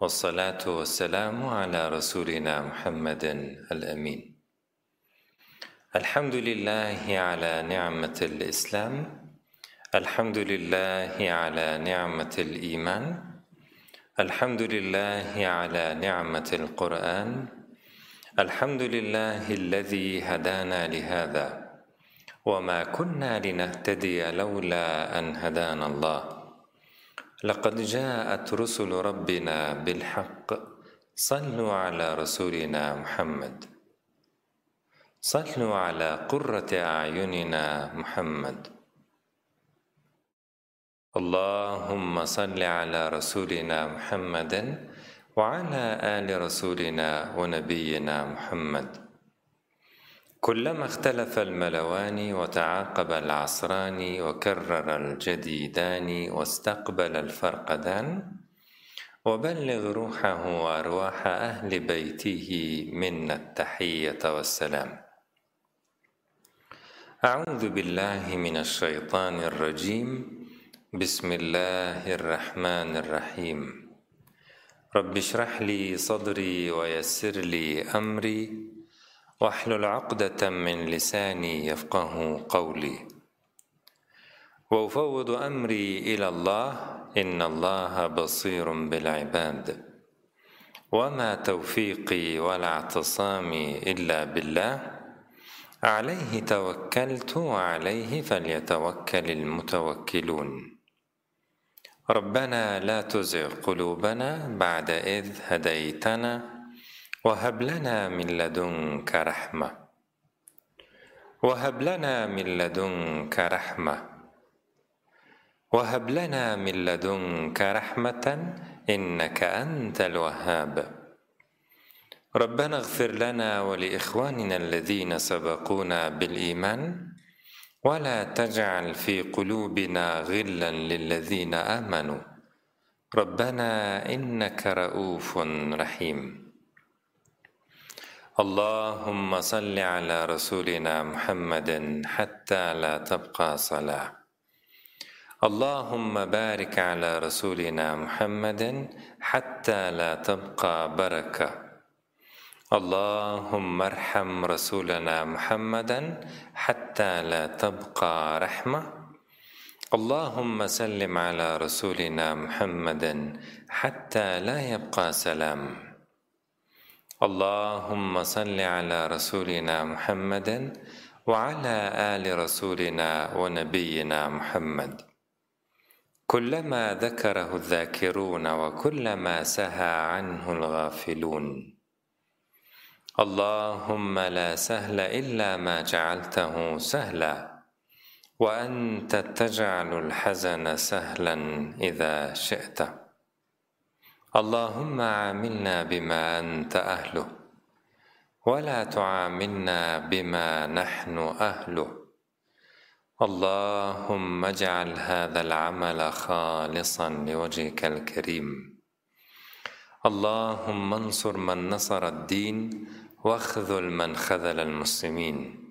والصلاة والسلام على رسولنا محمد الأمين. الحمد لله على نعمة الإسلام. الحمد لله على نعمة الإيمان. الحمد لله على نعمة القرآن. الحمد لله الذي هدانا لهذا. وما كنا لنهتدي لولا أن هدانا الله. لقد جاءت رسل ربنا بالحق. صلوا على رسولنا محمد. صلوا على قرة أعيننا محمد. اللهم صل على رسولنا محمد وعلى آل رسولنا ونبينا محمد. كلما اختلف الملوان وتعاقب العصران وكرر الجديدان واستقبل الفرقدان وبلغ روحه وأرواح أهل بيته منا التحية والسلام. أعوذ بالله من الشيطان الرجيم. بسم الله الرحمن الرحيم. رب اشرح لي صدري ويسر لي أمري. واحلل عقدة من لساني يفقه قولي. وأفوض أمري إلى الله إن الله بصير بالعباد. وما توفيقي ولا اعتصامي إلا بالله. عليه توكلت وعليه فليتوكل المتوكلون. ربنا لا تزغ قلوبنا بعد إذ هديتنا وهب لنا من لدنك رحمة. وهب لنا من لدنك رحمة. وهب لنا من لدنك رحمة إنك أنت الوهاب. ربنا اغفر لنا ولإخواننا الذين سبقونا بالإيمان ولا تجعل في قلوبنا غلا للذين آمنوا. ربنا إنك رؤوف رحيم. اللهم صل على رسولنا محمد حتى لا تبقى صلاة. اللهم بارك على رسولنا محمد حتى لا تبقى بركة. اللهم ارحم رسولنا محمدا حتى لا تبقى رحمة. اللهم سلم على رسولنا محمد حتى لا يبقى سلام. اللهم صل على رسولنا محمد وعلى آل رسولنا ونبينا محمد. كلما ذكره الذاكرون وكلما سهى عنه الغافلون. اللهم لا سهل إلا ما جعلته سهلا وأنت تجعل الحزن سهلا إذا شئت. اللهم عاملنا بما أنت أهله ولا تعاملنا بما نحن أهله. اللهم اجعل هذا العمل خالصا لوجهك الكريم. اللهم انصر من نصر الدين واخذل من خذل المسلمين.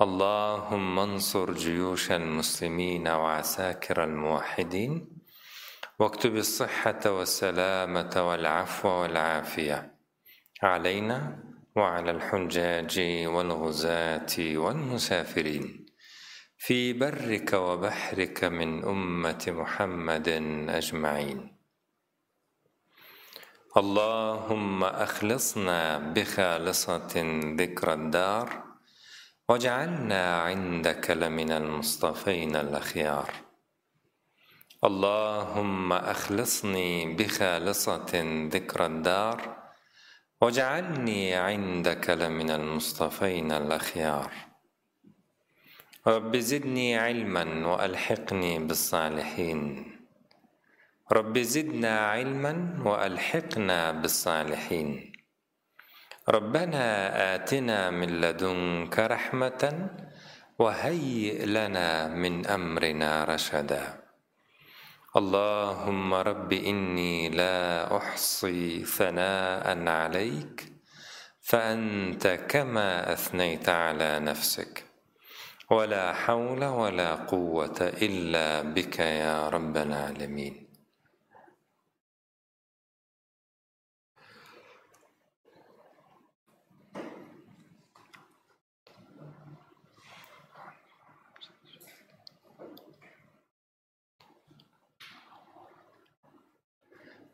اللهم انصر جيوش المسلمين وعساكر الموحدين واكتب الصحة والسلامة والعفو والعافية علينا وعلى الحجاج والغزاة والمسافرين. في برك وبحرك من أمة محمد أجمعين. اللهم أخلصنا بخالصة ذكر الدار واجعلنا عندك لمن المصطفين الأخيار. اللهم أخلصني بخالصة ذكر الدار واجعلني عندك لمن المصطفين الأخيار. رب زدني علما وألحقني بالصالحين. رب زدنا علما وألحقنا بالصالحين. ربنا آتنا من لدنك رحمة وهيئ لنا من أمرنا رشدا. اللهم رب إني لا أحصي ثناء عليك فأنت كما أثنيت على نفسك. ولا حول ولا قوة إلا بك يا رب العالمين.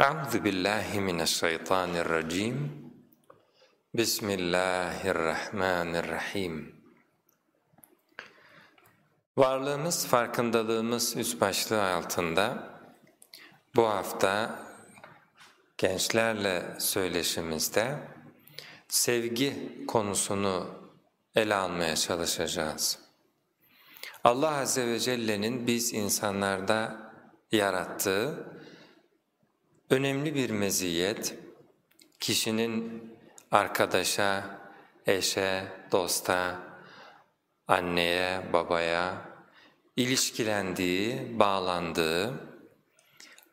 أعوذ بالله من الشيطان الرجيم بسم الله الرحمن الرحيم Varlığımız, farkındalığımız üst başlığı altında bu hafta gençlerle söyleşimizde sevgi konusunu ele almaya çalışacağız. Allah Azze ve Celle'nin biz insanlarda yarattığı önemli bir meziyet, kişinin arkadaşa, eşe, dosta, anneye, babaya ilişkilendiği, bağlandığı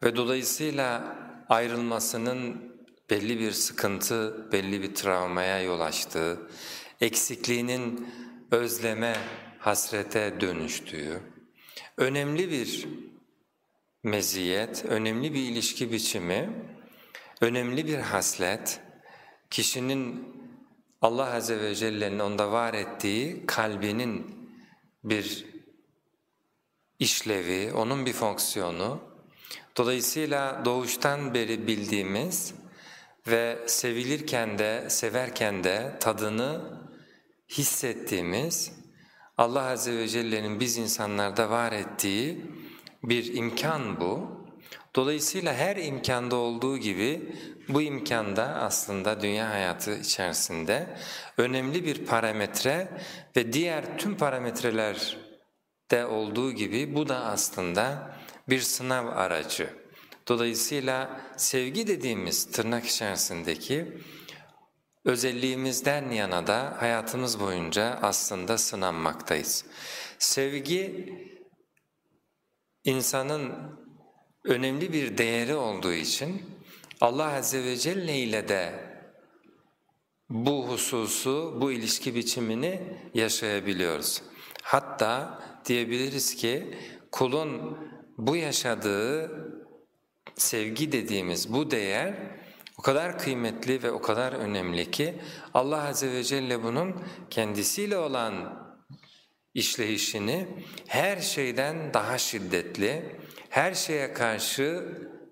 ve dolayısıyla ayrılmasının belli bir sıkıntı, belli bir travmaya yol açtığı, eksikliğinin özleme, hasrete dönüştüğü, önemli bir meziyet, önemli bir ilişki biçimi, önemli bir haslet, kişinin Allah Azze ve Celle'nin onda var ettiği kalbinin bir işlevi, onun bir fonksiyonu. Dolayısıyla doğuştan beri bildiğimiz ve sevilirken de, severken de tadını hissettiğimiz Allah Azze ve Celle'nin biz insanlarda var ettiği bir imkan bu. Dolayısıyla her imkanda olduğu gibi bu imkanda aslında dünya hayatı içerisinde önemli bir parametre ve diğer tüm parametrelerde olduğu gibi bu da aslında bir sınav aracı. Dolayısıyla sevgi dediğimiz tırnak içerisindeki özelliğimizden yana da hayatımız boyunca aslında sınanmaktayız. Sevgi insanın önemli bir değeri olduğu için Allah Azze ve Celle ile de bu hususu, bu ilişki biçimini yaşayabiliyoruz. Hatta diyebiliriz ki kulun bu yaşadığı sevgi dediğimiz bu değer o kadar kıymetli ve o kadar önemli ki Allah Azze ve Celle bunun kendisiyle olan işleyişini her şeyden daha şiddetli, her şeye karşı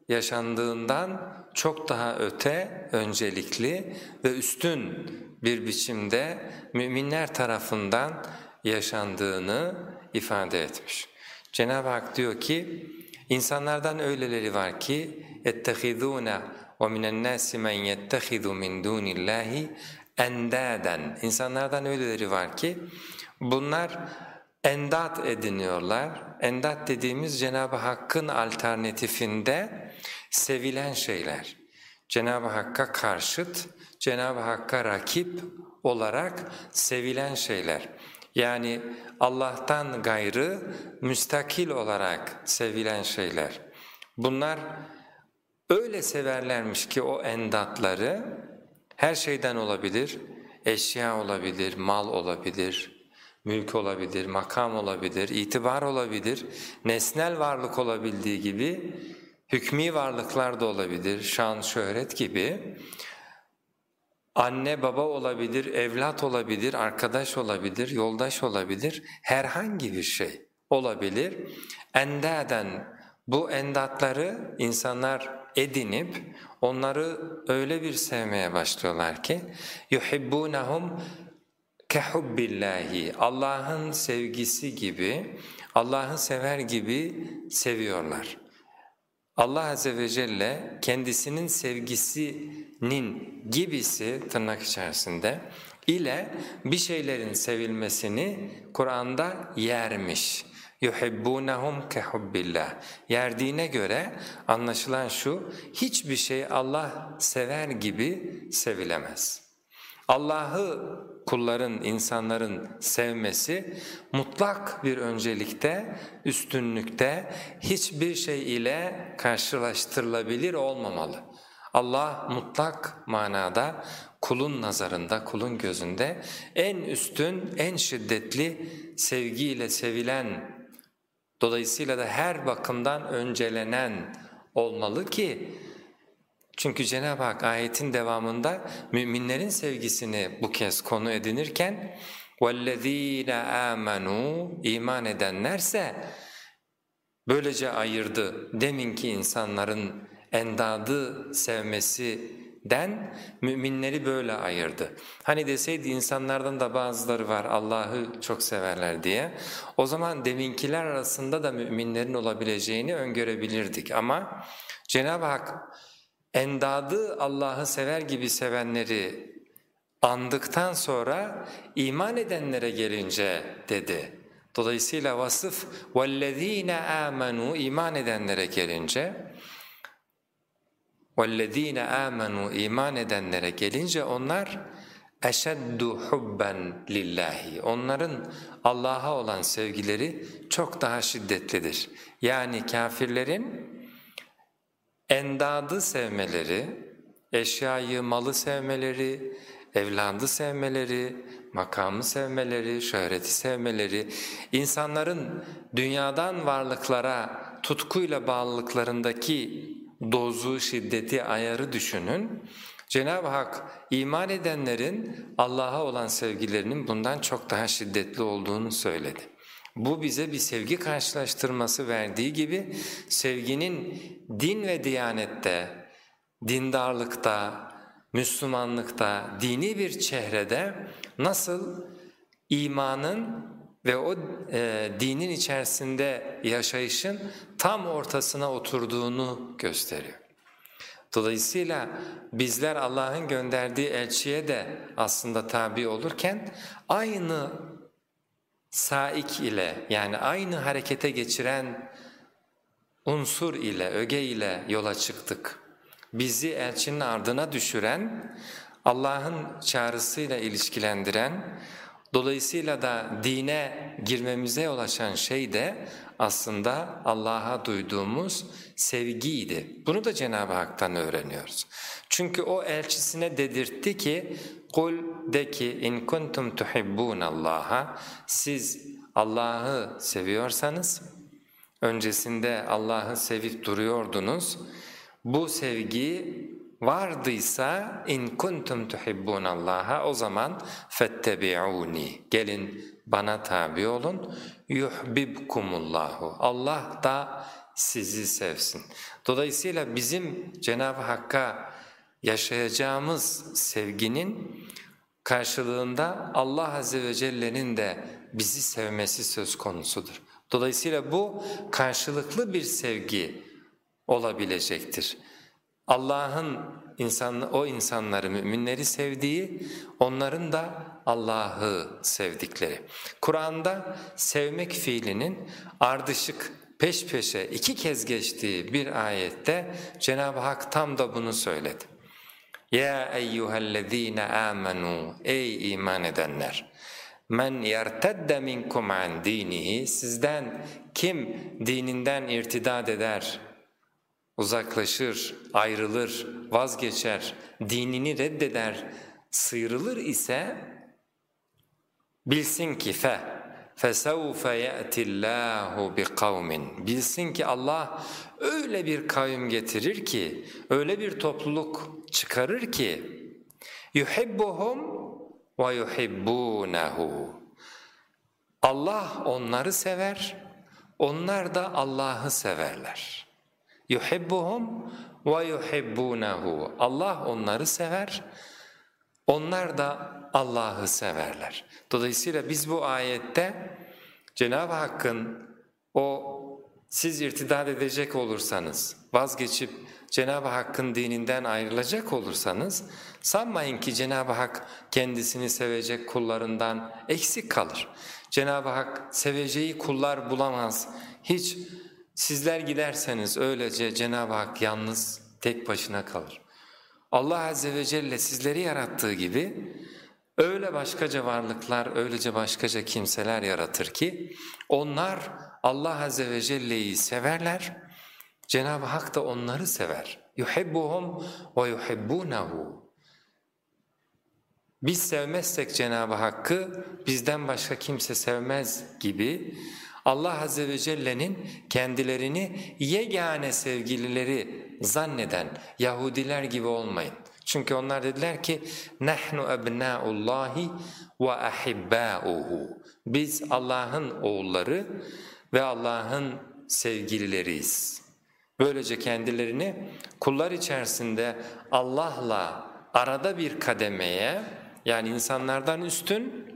yaşandığından çok daha öte, öncelikli ve üstün bir biçimde müminler tarafından yaşandığını ifade etmiş. Cenab-ı Hak diyor ki, insanlardan öyleleri var ki اَتَّخِذُونَ وَمِنَ النَّاسِ مَنْ يَتَّخِذُ مِنْ دُونِ اللّٰهِ اَنْدَادًا İnsanlardan öyleleri var ki Bunlar endat ediniyorlar. Endat dediğimiz Cenab-ı Hakk'ın alternatifinde sevilen şeyler. Cenab-ı Hakk'a karşıt, Cenab-ı Hakk'a rakip olarak sevilen şeyler. Yani Allah'tan gayrı müstakil olarak sevilen şeyler. Bunlar öyle severlermiş ki o endatları her şeyden olabilir, eşya olabilir, mal olabilir, mülk olabilir, makam olabilir, itibar olabilir, nesnel varlık olabildiği gibi hükmî varlıklar da olabilir, şan, şöhret gibi. Anne, baba olabilir, evlat olabilir, arkadaş olabilir, yoldaş olabilir, herhangi bir şey olabilir. Endaden bu endatları insanlar edinip onları öyle bir sevmeye başlıyorlar ki yuhibbunahum kehubbillahi Allah'ın sevgisi gibi, Allah'ı sever gibi seviyorlar. Allah Azze ve Celle kendisinin sevgisinin gibisi tırnak içerisinde ile bir şeylerin sevilmesini Kur'an'da yermiş. يُحِبُّونَهُمْ كَحُبِّ Yerdiğine göre anlaşılan şu, hiçbir şey Allah sever gibi sevilemez. Allah'ı kulların, insanların sevmesi mutlak bir öncelikte, üstünlükte hiçbir şey ile karşılaştırılabilir olmamalı. Allah mutlak manada kulun nazarında, kulun gözünde en üstün, en şiddetli sevgiyle sevilen, dolayısıyla da her bakımdan öncelenen olmalı ki çünkü Cenab-ı Hak ayetin devamında müminlerin sevgisini bu kez konu edinirken وَالَّذ۪ينَ آمَنُوا iman edenlerse böylece ayırdı deminki insanların endadı sevmesinden müminleri böyle ayırdı. Hani deseydi insanlardan da bazıları var Allah'ı çok severler diye o zaman deminkiler arasında da müminlerin olabileceğini öngörebilirdik ama Cenab-ı Hak endadı Allah'ı sever gibi sevenleri andıktan sonra iman edenlere gelince dedi. Dolayısıyla vasıf وَالَّذ۪ينَ آمَنُوا iman edenlere gelince وَالَّذ۪ينَ آمَنُوا iman edenlere gelince onlar اَشَدُّ حُبًّا lillahi. Onların Allah'a olan sevgileri çok daha şiddetlidir. Yani kafirlerin endadı sevmeleri, eşyayı, malı sevmeleri, evladı sevmeleri, makamı sevmeleri, şöhreti sevmeleri, insanların dünyadan varlıklara tutkuyla bağlılıklarındaki dozu, şiddeti, ayarı düşünün. Cenab-ı Hak iman edenlerin Allah'a olan sevgilerinin bundan çok daha şiddetli olduğunu söyledi. Bu bize bir sevgi karşılaştırması verdiği gibi sevginin din ve diyanette, dindarlıkta, Müslümanlıkta, dini bir çehrede nasıl imanın ve o e, dinin içerisinde yaşayışın tam ortasına oturduğunu gösteriyor. Dolayısıyla bizler Allah'ın gönderdiği elçiye de aslında tabi olurken aynı saik ile yani aynı harekete geçiren unsur ile, öge ile yola çıktık. Bizi elçinin ardına düşüren, Allah'ın çağrısıyla ilişkilendiren, dolayısıyla da dine girmemize yol açan şey de aslında Allah'a duyduğumuz sevgiydi. Bunu da Cenab-ı Hak'tan öğreniyoruz. Çünkü o elçisine dedirtti ki kul de ki in kuntum tuhibbun Allah'a siz Allah'ı seviyorsanız öncesinde Allah'ı sevip duruyordunuz. Bu sevgi vardıysa in kuntum tuhibbun Allah'a o zaman fettebi'uni gelin bana tabi olun yuhibbukumullahu Allah da sizi sevsin. Dolayısıyla bizim Cenab-ı Hakk'a yaşayacağımız sevginin karşılığında Allah Azze ve Celle'nin de bizi sevmesi söz konusudur. Dolayısıyla bu karşılıklı bir sevgi olabilecektir. Allah'ın insan, o insanları, müminleri sevdiği, onların da Allah'ı sevdikleri. Kur'an'da sevmek fiilinin ardışık peş peşe iki kez geçtiği bir ayette Cenab-ı Hak tam da bunu söyledi. Ya eyyühellezîne âmenû ey iman edenler! Men yertedde minkum an dinihi sizden kim dininden irtidad eder, uzaklaşır, ayrılır, vazgeçer, dinini reddeder, sıyrılır ise bilsin ki fe فَسَوْفَ يَأْتِ اللّٰهُ بِقَوْمٍ Bilsin ki Allah öyle bir kavim getirir ki, öyle bir topluluk çıkarır ki yuhibbuhum ve yuhibbunehu. Allah onları sever, onlar da Allah'ı severler. Yuhibbuhum ve yuhibbunehu. Allah onları sever, onlar da Allah'ı severler. Dolayısıyla biz bu ayette Cenab-ı Hakk'ın o siz irtidat edecek olursanız, vazgeçip Cenab-ı Hakk'ın dininden ayrılacak olursanız sanmayın ki Cenab-ı Hak kendisini sevecek kullarından eksik kalır. Cenab-ı Hak seveceği kullar bulamaz. Hiç sizler giderseniz öylece Cenab-ı Hak yalnız tek başına kalır. Allah Azze ve Celle sizleri yarattığı gibi öyle başkaca varlıklar, öylece başkaca kimseler yaratır ki onlar Allah Azze ve Celle'yi severler, Cenab-ı Hak da onları sever. يُحِبُّهُمْ وَيُحِبُّونَهُ Biz sevmezsek Cenab-ı Hakk'ı bizden başka kimse sevmez gibi Allah Azze ve Celle'nin kendilerini yegane sevgilileri zanneden Yahudiler gibi olmayın. Çünkü onlar dediler ki nahnu ebnaullahi ve ahibbauhu. Biz Allah'ın oğulları ve Allah'ın sevgilileriyiz. Böylece kendilerini kullar içerisinde Allah'la arada bir kademeye yani insanlardan üstün,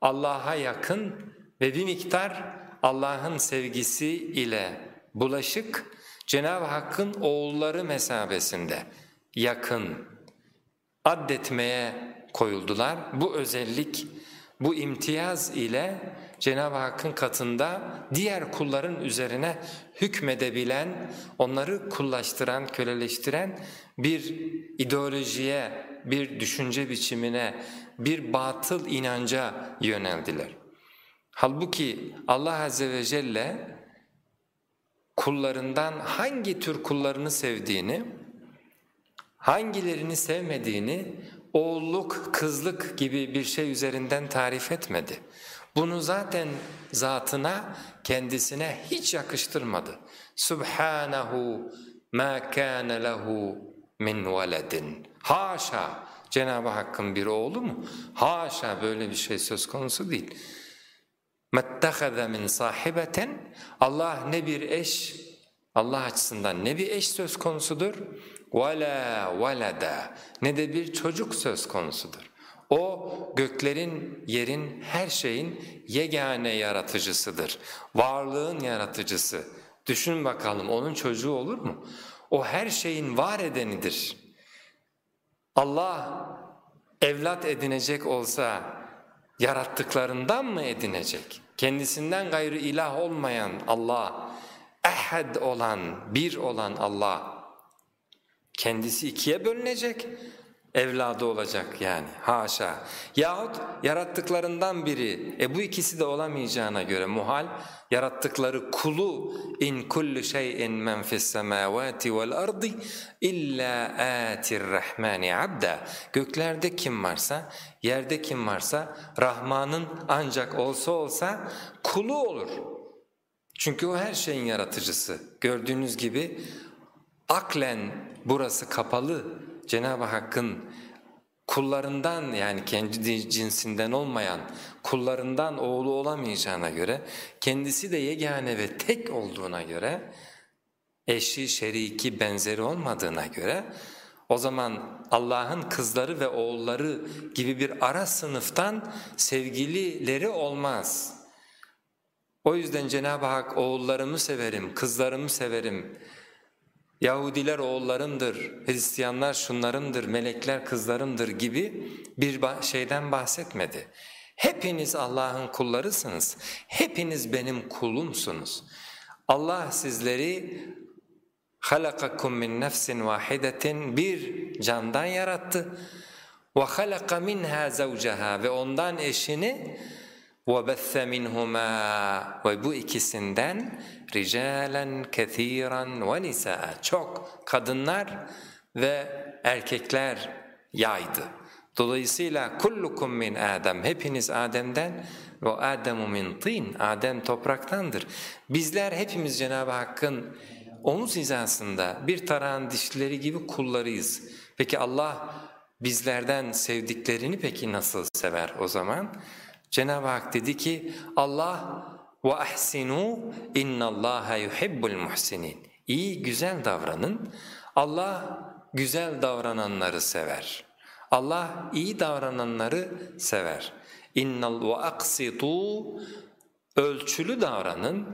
Allah'a yakın ve bir miktar Allah'ın sevgisi ile bulaşık Cenab-ı Hakk'ın oğulları mesabesinde yakın addetmeye koyuldular. Bu özellik, bu imtiyaz ile Cenab-ı Hakk'ın katında diğer kulların üzerine hükmedebilen, onları kullaştıran, köleleştiren bir ideolojiye, bir düşünce biçimine, bir batıl inanca yöneldiler. Halbuki Allah Azze ve Celle kullarından hangi tür kullarını sevdiğini, hangilerini sevmediğini oğulluk, kızlık gibi bir şey üzerinden tarif etmedi. Bunu zaten zatına, kendisine hiç yakıştırmadı. Subhanahu ma kana lehu min veledin. Haşa Cenab-ı Hakk'ın bir oğlu mu? Haşa böyle bir şey söz konusu değil. مَتَّخَذَ مِنْ صَاحِبَةً Allah ne bir eş, Allah açısından ne bir eş söz konusudur, وَلَا وَلَدَا ne de bir çocuk söz konusudur. O göklerin, yerin, her şeyin yegane yaratıcısıdır. Varlığın yaratıcısı. Düşün bakalım onun çocuğu olur mu? O her şeyin var edenidir. Allah evlat edinecek olsa yarattıklarından mı edinecek? Kendisinden gayrı ilah olmayan Allah, ehad olan, bir olan Allah, kendisi ikiye bölünecek, evladı olacak yani haşa. Yahut yarattıklarından biri, e bu ikisi de olamayacağına göre muhal, yarattıkları kulu in kullu şeyin men fis semavati vel ardi illa atir rahmani abda. Göklerde kim varsa, yerde kim varsa Rahman'ın ancak olsa olsa kulu olur. Çünkü o her şeyin yaratıcısı. Gördüğünüz gibi aklen burası kapalı Cenab-ı Hakk'ın kullarından yani kendi cinsinden olmayan kullarından oğlu olamayacağına göre kendisi de yegane ve tek olduğuna göre eşi, şeriki, benzeri olmadığına göre o zaman Allah'ın kızları ve oğulları gibi bir ara sınıftan sevgilileri olmaz. O yüzden Cenab-ı Hak oğullarımı severim, kızlarımı severim, Yahudiler oğullarımdır, Hristiyanlar şunlarımdır, melekler kızlarımdır gibi bir şeyden bahsetmedi. Hepiniz Allah'ın kullarısınız, hepiniz benim kulumsunuz. Allah sizleri halakakum min nefsin vahidetin bir candan yarattı. Ve halaka minha zawjaha ve ondan eşini وَبَثَّ مِنْهُمَا Ve bu ikisinden رِجَالًا كَثِيرًا وَنِسَاءً Çok kadınlar ve erkekler yaydı. Dolayısıyla kullukum min Adem hepiniz Adem'den ve Ademu min tin Adem topraktandır. Bizler hepimiz Cenab-ı Hakk'ın omuz hizasında bir tarağın dişleri gibi kullarıyız. Peki Allah bizlerden sevdiklerini peki nasıl sever o zaman? Cenab-ı Hak dedi ki Allah ve ahsinu innallaha yuhibbul muhsinin. İyi güzel davranın. Allah güzel davrananları sever. Allah iyi davrananları sever. İnnal ve aksitu ölçülü davranın.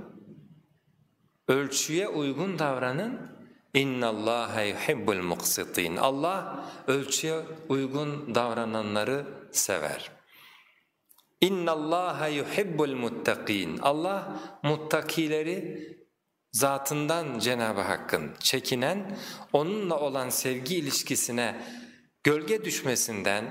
Ölçüye uygun davranın. İnnallaha yuhibbul muqsitin. Allah ölçüye uygun davrananları sever. İnna Allaha yuhibbul muttaqin. Allah muttakileri zatından Cenab-ı Hakk'ın çekinen, onunla olan sevgi ilişkisine gölge düşmesinden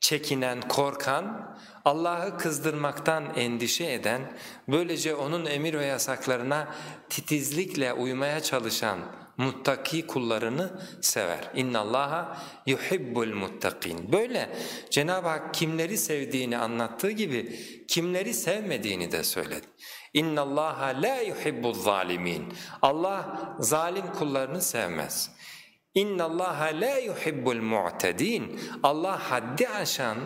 çekinen, korkan, Allah'ı kızdırmaktan endişe eden, böylece onun emir ve yasaklarına titizlikle uymaya çalışan muttaki kullarını sever. İnna Allaha yuhibbul muttakin. Böyle Cenab-ı Hak kimleri sevdiğini anlattığı gibi kimleri sevmediğini de söyledi. İnna Allaha la yuhibbuz zalimin. Allah zalim kullarını sevmez. İnna Allaha la yuhibbul mu'tedin. Allah haddi aşan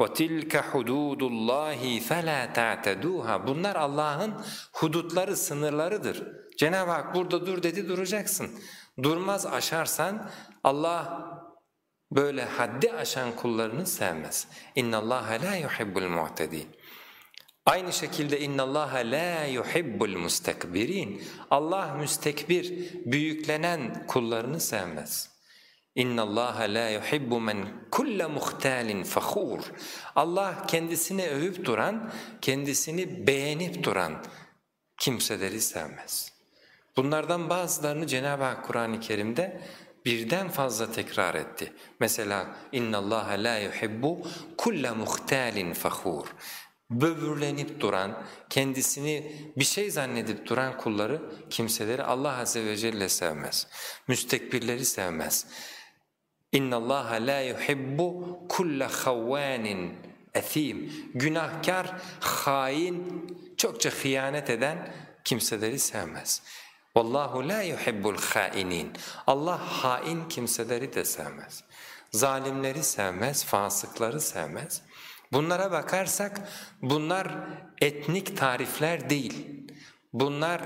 وَتِلْكَ حُدُودُ اللّٰهِ فَلَا تَعْتَدُوهَا Bunlar Allah'ın hudutları, sınırlarıdır. Cenab-ı Hak burada dur dedi duracaksın. Durmaz aşarsan Allah böyle haddi aşan kullarını sevmez. اِنَّ اللّٰهَ لَا يُحِبُّ الْمُعْتَد۪ينَ Aynı şekilde اِنَّ اللّٰهَ لَا يُحِبُّ الْمُسْتَكْبِر۪ينَ Allah müstekbir, büyüklenen kullarını sevmez. اِنَّ اللّٰهَ لَا يُحِبُّ مَنْ كُلَّ مُخْتَالٍ فَخُورٍ Allah kendisini övüp duran, kendisini beğenip duran kimseleri sevmez. Bunlardan bazılarını Cenab-ı Hak Kur'an-ı Kerim'de birden fazla tekrar etti. Mesela اِنَّ اللّٰهَ لَا يُحِبُّ كُلَّ مُخْتَالٍ فَخُورٍ Böbürlenip duran, kendisini bir şey zannedip duran kulları, kimseleri Allah Azze ve Celle sevmez. Müstekbirleri sevmez. اِنَّ اللّٰهَ لَا يُحِبُّ كُلَّ خَوَّانٍ اَث۪يمٍ Günahkar, hain, çokça hıyanet eden kimseleri sevmez. Vallahu la yuhibbul hainin. Allah hain kimseleri de sevmez. Zalimleri sevmez, fasıkları sevmez. Bunlara bakarsak bunlar etnik tarifler değil. Bunlar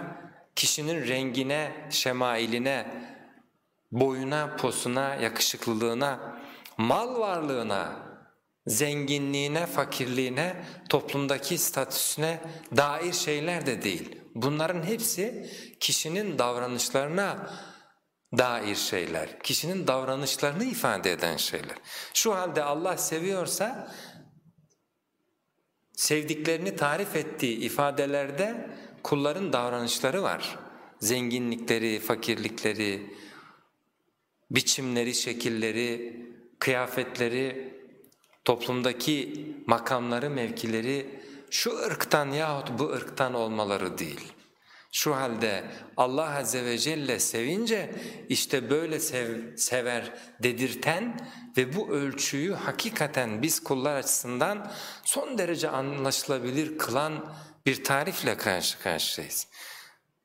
kişinin rengine, şemailine, boyuna, posuna, yakışıklılığına, mal varlığına, zenginliğine, fakirliğine, toplumdaki statüsüne dair şeyler de değil. Bunların hepsi kişinin davranışlarına dair şeyler, kişinin davranışlarını ifade eden şeyler. Şu halde Allah seviyorsa sevdiklerini tarif ettiği ifadelerde kulların davranışları var. Zenginlikleri, fakirlikleri, biçimleri, şekilleri, kıyafetleri, toplumdaki makamları, mevkileri şu ırktan yahut bu ırktan olmaları değil. Şu halde Allah Azze ve Celle sevince işte böyle sev, sever dedirten ve bu ölçüyü hakikaten biz kullar açısından son derece anlaşılabilir kılan bir tarifle karşı karşıyayız.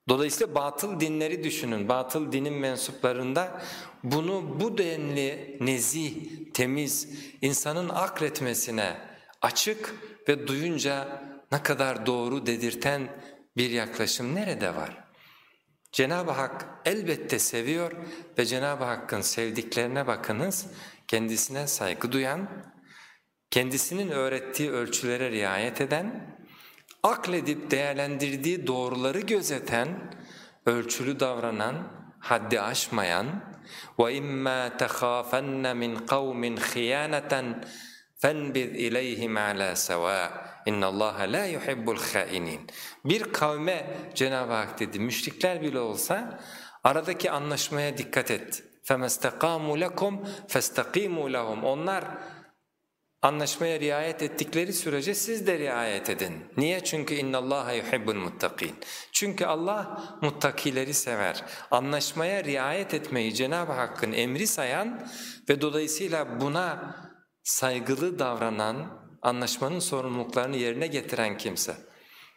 Dolayısıyla batıl dinleri düşünün, batıl dinin mensuplarında bunu bu denli nezih, temiz, insanın akletmesine açık ve duyunca ne kadar doğru dedirten bir yaklaşım nerede var? Cenab-ı Hak elbette seviyor ve Cenab-ı Hakk'ın sevdiklerine bakınız, kendisine saygı duyan, kendisinin öğrettiği ölçülere riayet eden, akledip değerlendirdiği doğruları gözeten, ölçülü davranan, haddi aşmayan وَاِمَّا تَخَافَنَّ مِنْ قَوْمٍ خِيَانَةً فَنْبِذْ اِلَيْهِمْ عَلَى سَوَاءٍ اِنَّ اللّٰهَ لَا يُحِبُّ الْخَائِنِينَ Bir kavme Cenab-ı Hak dedi, müşrikler bile olsa aradaki anlaşmaya dikkat et. فَمَسْتَقَامُوا لَكُمْ فَاسْتَقِيمُوا لَهُمْ Onlar anlaşmaya riayet ettikleri sürece siz de riayet edin. Niye? Çünkü اِنَّ اللّٰهَ يُحِبُّ الْمُتَّقِينَ Çünkü Allah muttakileri sever. Anlaşmaya riayet etmeyi Cenab-ı Hakk'ın emri sayan ve dolayısıyla buna saygılı davranan, anlaşmanın sorumluluklarını yerine getiren kimse.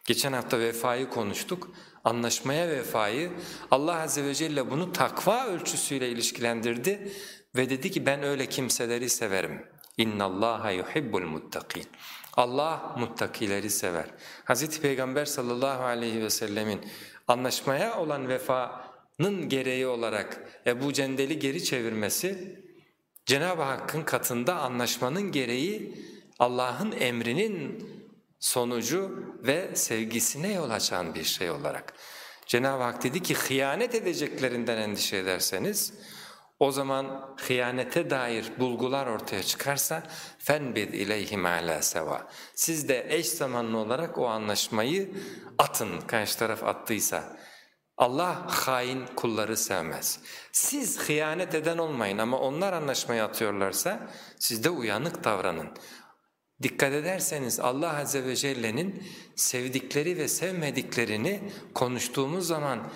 Geçen hafta vefayı konuştuk. Anlaşmaya vefayı Allah Azze ve Celle bunu takva ölçüsüyle ilişkilendirdi ve dedi ki ben öyle kimseleri severim. İnna Allaha yuhibbul muttaqin. Allah muttakileri sever. Hz. Peygamber sallallahu aleyhi ve sellemin anlaşmaya olan vefanın gereği olarak Ebu Cendel'i geri çevirmesi Cenab-ı Hakk'ın katında anlaşmanın gereği Allah'ın emrinin sonucu ve sevgisine yol açan bir şey olarak. Cenab-ı Hak dedi ki hıyanet edeceklerinden endişe ederseniz o zaman hıyanete dair bulgular ortaya çıkarsa fenbid ileyhim ala seva. Siz de eş zamanlı olarak o anlaşmayı atın karşı taraf attıysa. Allah hain kulları sevmez. Siz hıyanet eden olmayın ama onlar anlaşmayı atıyorlarsa siz de uyanık davranın. Dikkat ederseniz Allah Azze ve Celle'nin sevdikleri ve sevmediklerini konuştuğumuz zaman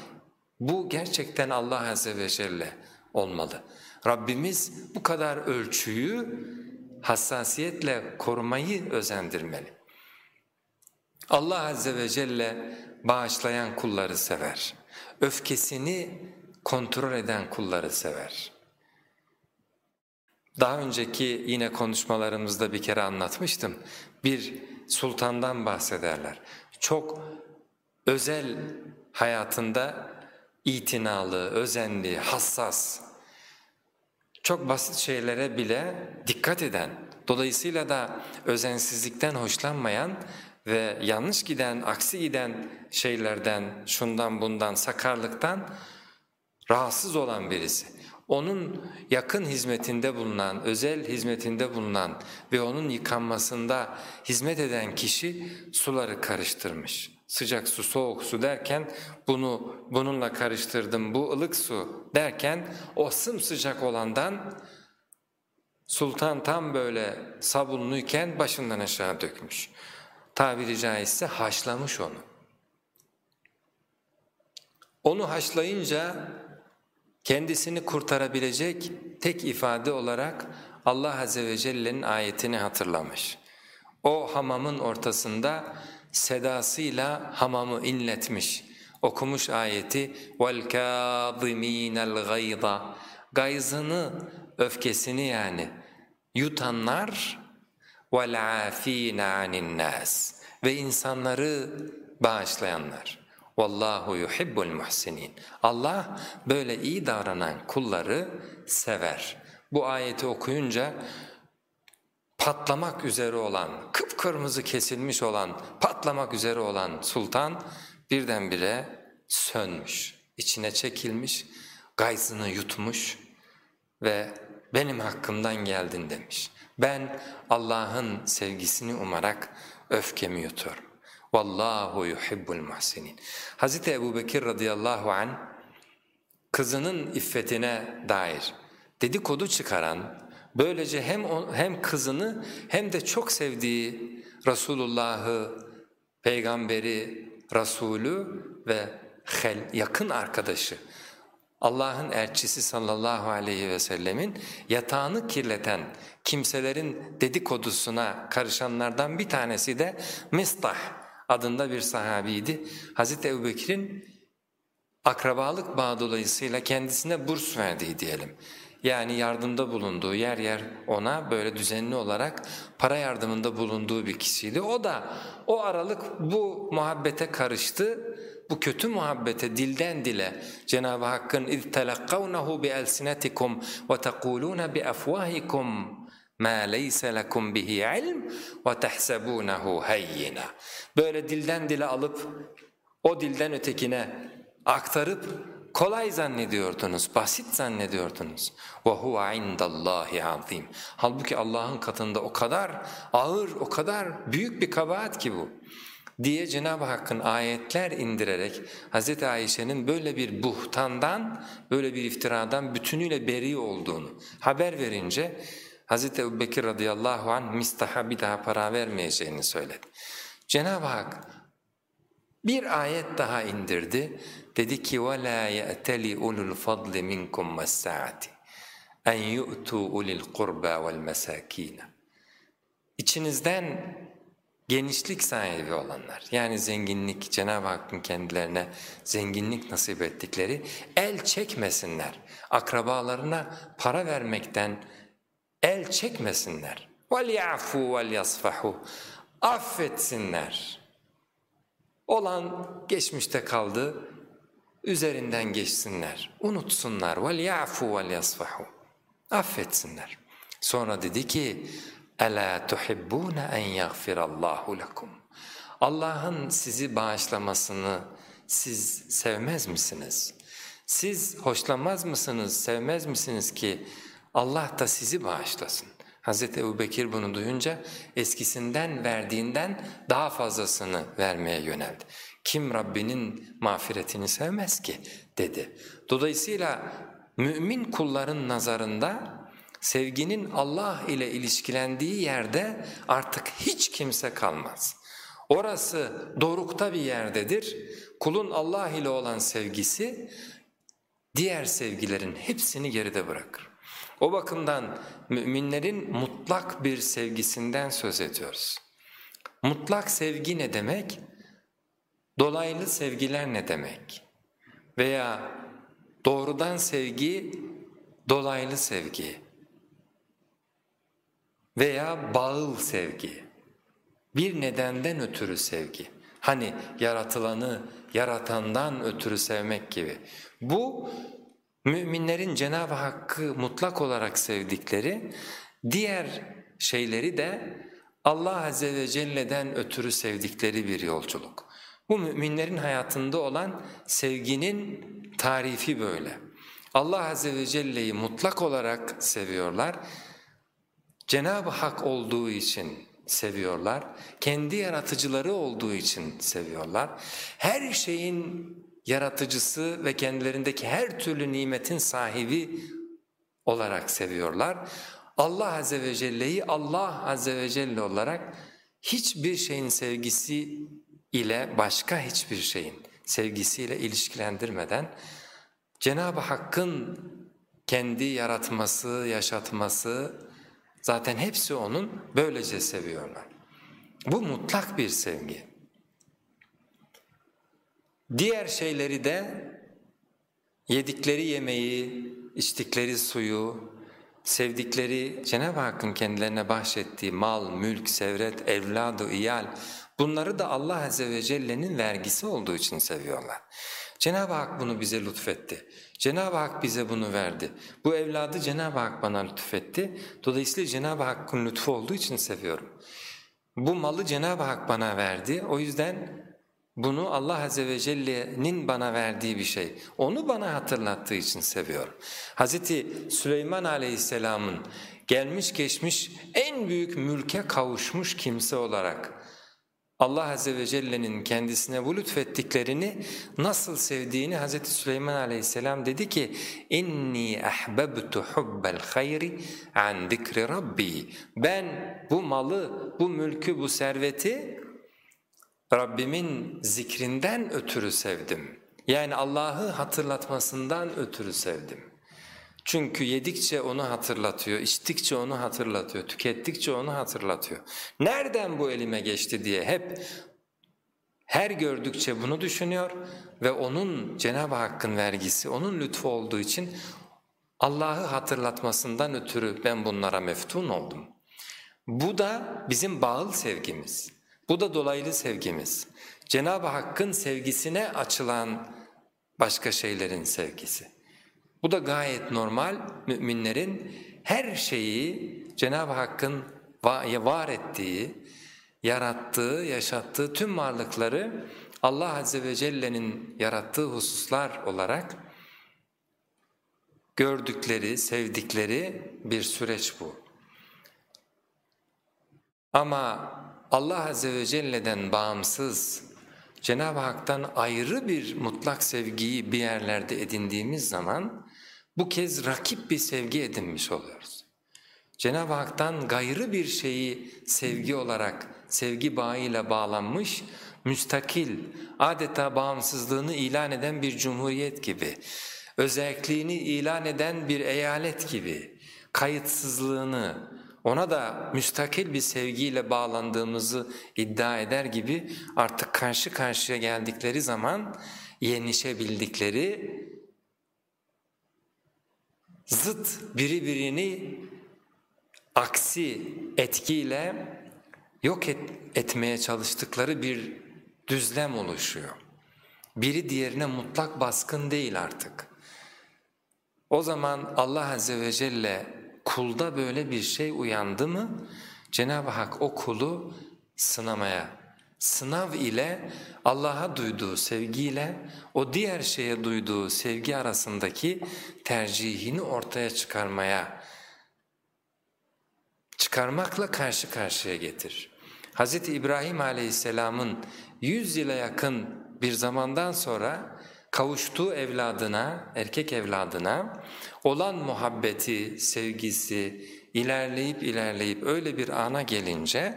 bu gerçekten Allah Azze ve Celle olmalı. Rabbimiz bu kadar ölçüyü hassasiyetle korumayı özendirmeli. Allah Azze ve Celle bağışlayan kulları sever. Öfkesini kontrol eden kulları sever. Daha önceki yine konuşmalarımızda bir kere anlatmıştım. Bir sultandan bahsederler. Çok özel hayatında itinalı, özenli, hassas, çok basit şeylere bile dikkat eden, dolayısıyla da özensizlikten hoşlanmayan ve yanlış giden, aksi giden şeylerden, şundan bundan, sakarlıktan rahatsız olan birisi. Onun yakın hizmetinde bulunan, özel hizmetinde bulunan ve onun yıkanmasında hizmet eden kişi suları karıştırmış sıcak su, soğuk su derken bunu bununla karıştırdım, bu ılık su derken o sımsıcak olandan sultan tam böyle sabunluyken başından aşağı dökmüş. Tabiri caizse haşlamış onu. Onu haşlayınca kendisini kurtarabilecek tek ifade olarak Allah Azze ve Celle'nin ayetini hatırlamış. O hamamın ortasında sedasıyla hamamı inletmiş. Okumuş ayeti وَالْكَاظِم۪ينَ الْغَيْضَ Gayzını, öfkesini yani yutanlar وَالْعَاف۪ينَ عَنِ النَّاسِ Ve insanları bağışlayanlar. Vallahu yuhibbul muhsinin. Allah böyle iyi davranan kulları sever. Bu ayeti okuyunca patlamak üzere olan, kıpkırmızı kesilmiş olan, patlamak üzere olan sultan birdenbire sönmüş, içine çekilmiş, gayzını yutmuş ve benim hakkımdan geldin demiş. Ben Allah'ın sevgisini umarak öfkemi yutuyorum. Vallahu yuhibbul muhsinin. Hazreti Ebubekir radıyallahu an kızının iffetine dair dedikodu çıkaran Böylece hem hem kızını hem de çok sevdiği Resulullah'ı, peygamberi, Resulü ve yakın arkadaşı Allah'ın elçisi sallallahu aleyhi ve sellemin yatağını kirleten kimselerin dedikodusuna karışanlardan bir tanesi de Mistah adında bir sahabiydi. Hazreti Ebubekir'in akrabalık bağı dolayısıyla kendisine burs verdiği diyelim yani yardımda bulunduğu yer yer ona böyle düzenli olarak para yardımında bulunduğu bir kişiydi. O da o aralık bu muhabbete karıştı. Bu kötü muhabbete dilden dile Cenab-ı Hakk'ın اِذْ تَلَقَّوْنَهُ بِأَلْسِنَتِكُمْ وَتَقُولُونَ بِأَفْوَاهِكُمْ مَا لَيْسَ لَكُمْ بِهِ عِلْمٍ وَتَحْسَبُونَهُ هَيِّنًا Böyle dilden dile alıp o dilden ötekine aktarıp kolay zannediyordunuz, basit zannediyordunuz. وَهُوَ عِنْدَ اللّٰهِ عَظِيمٌ Halbuki Allah'ın katında o kadar ağır, o kadar büyük bir kabahat ki bu diye Cenab-ı Hakk'ın ayetler indirerek Hz. Ayşe'nin böyle bir buhtandan, böyle bir iftiradan bütünüyle beri olduğunu haber verince Hz. Ebubekir radıyallahu anh Mistah'a bir daha para vermeyeceğini söyledi. Cenab-ı Hak bir ayet daha indirdi. Dedi ki وَلَا يَأْتَلِ اُلُوا الْفَضْلِ مِنْكُمْ وَالسَّعَةِ اَنْ يُؤْتُوا اُلِ الْقُرْبَى وَالْمَسَاكِينَ İçinizden genişlik sahibi olanlar yani zenginlik Cenab-ı Hakk'ın kendilerine zenginlik nasip ettikleri el çekmesinler. Akrabalarına para vermekten el çekmesinler. وَلْيَعْفُوا وَلْيَصْفَحُوا Affetsinler. Olan geçmişte kaldı, üzerinden geçsinler, unutsunlar. وَلْيَعْفُوا وَلْيَصْفَحُوا Affetsinler. Sonra dedi ki, أَلَا تُحِبُّونَ اَنْ يَغْفِرَ اللّٰهُ لَكُمْ Allah'ın sizi bağışlamasını siz sevmez misiniz? Siz hoşlanmaz mısınız, sevmez misiniz ki Allah da sizi bağışlasın? Hz. Ebu Bekir bunu duyunca eskisinden verdiğinden daha fazlasını vermeye yöneldi. Kim Rabbinin mağfiretini sevmez ki dedi. Dolayısıyla mümin kulların nazarında sevginin Allah ile ilişkilendiği yerde artık hiç kimse kalmaz. Orası dorukta bir yerdedir. Kulun Allah ile olan sevgisi diğer sevgilerin hepsini geride bırakır. O bakımdan müminlerin mutlak bir sevgisinden söz ediyoruz. Mutlak sevgi ne demek? Dolaylı sevgiler ne demek? Veya doğrudan sevgi, dolaylı sevgi veya bağıl sevgi. Bir nedenden ötürü sevgi. Hani yaratılanı yaratandan ötürü sevmek gibi. Bu müminlerin Cenab-ı Hakk'ı mutlak olarak sevdikleri, diğer şeyleri de Allah Azze ve Celle'den ötürü sevdikleri bir yolculuk. Bu müminlerin hayatında olan sevginin tarifi böyle. Allah Azze ve Celle'yi mutlak olarak seviyorlar. Cenab-ı Hak olduğu için seviyorlar. Kendi yaratıcıları olduğu için seviyorlar. Her şeyin yaratıcısı ve kendilerindeki her türlü nimetin sahibi olarak seviyorlar. Allah Azze ve Celle'yi Allah Azze ve Celle olarak hiçbir şeyin sevgisi ile başka hiçbir şeyin sevgisiyle ilişkilendirmeden Cenab-ı Hakk'ın kendi yaratması, yaşatması zaten hepsi onun böylece seviyorlar. Bu mutlak bir sevgi. Diğer şeyleri de yedikleri yemeği, içtikleri suyu, sevdikleri Cenab-ı Hakk'ın kendilerine bahşettiği mal, mülk, sevret, evladı, iyal bunları da Allah Azze ve Celle'nin vergisi olduğu için seviyorlar. Cenab-ı Hak bunu bize lütfetti. Cenab-ı Hak bize bunu verdi. Bu evladı Cenab-ı Hak bana lütfetti. Dolayısıyla Cenab-ı Hakk'ın lütfu olduğu için seviyorum. Bu malı Cenab-ı Hak bana verdi. O yüzden bunu Allah Azze ve Celle'nin bana verdiği bir şey. Onu bana hatırlattığı için seviyorum. Hz. Süleyman Aleyhisselam'ın gelmiş geçmiş en büyük mülke kavuşmuş kimse olarak Allah Azze ve Celle'nin kendisine bu lütfettiklerini nasıl sevdiğini Hz. Süleyman Aleyhisselam dedi ki inni ahbabtu hubbel hayri an zikri rabbi ben bu malı, bu mülkü, bu serveti Rabbimin zikrinden ötürü sevdim. Yani Allah'ı hatırlatmasından ötürü sevdim. Çünkü yedikçe onu hatırlatıyor, içtikçe onu hatırlatıyor, tükettikçe onu hatırlatıyor. Nereden bu elime geçti diye hep her gördükçe bunu düşünüyor ve onun Cenab-ı Hakk'ın vergisi, onun lütfu olduğu için Allah'ı hatırlatmasından ötürü ben bunlara meftun oldum. Bu da bizim bağıl sevgimiz. Bu da dolaylı sevgimiz. Cenab-ı Hakk'ın sevgisine açılan başka şeylerin sevgisi. Bu da gayet normal müminlerin her şeyi Cenab-ı Hakk'ın var ettiği, yarattığı, yaşattığı tüm varlıkları Allah Azze ve Celle'nin yarattığı hususlar olarak gördükleri, sevdikleri bir süreç bu. Ama Allah Azze ve Celle'den bağımsız, Cenab-ı Hak'tan ayrı bir mutlak sevgiyi bir yerlerde edindiğimiz zaman bu kez rakip bir sevgi edinmiş oluyoruz. Cenab-ı Hak'tan gayrı bir şeyi sevgi olarak, sevgi bağıyla bağlanmış, müstakil, adeta bağımsızlığını ilan eden bir cumhuriyet gibi, özelliğini ilan eden bir eyalet gibi, kayıtsızlığını, ona da müstakil bir sevgiyle bağlandığımızı iddia eder gibi artık karşı karşıya geldikleri zaman yenişebildikleri zıt biri birini aksi etkiyle yok et, etmeye çalıştıkları bir düzlem oluşuyor. Biri diğerine mutlak baskın değil artık. O zaman Allah Azze ve Celle kulda böyle bir şey uyandı mı Cenab-ı Hak o kulu sınamaya, sınav ile Allah'a duyduğu sevgiyle o diğer şeye duyduğu sevgi arasındaki tercihini ortaya çıkarmaya çıkarmakla karşı karşıya getir. Hz. İbrahim aleyhisselamın yüz yıla yakın bir zamandan sonra kavuştuğu evladına, erkek evladına olan muhabbeti, sevgisi ilerleyip ilerleyip öyle bir ana gelince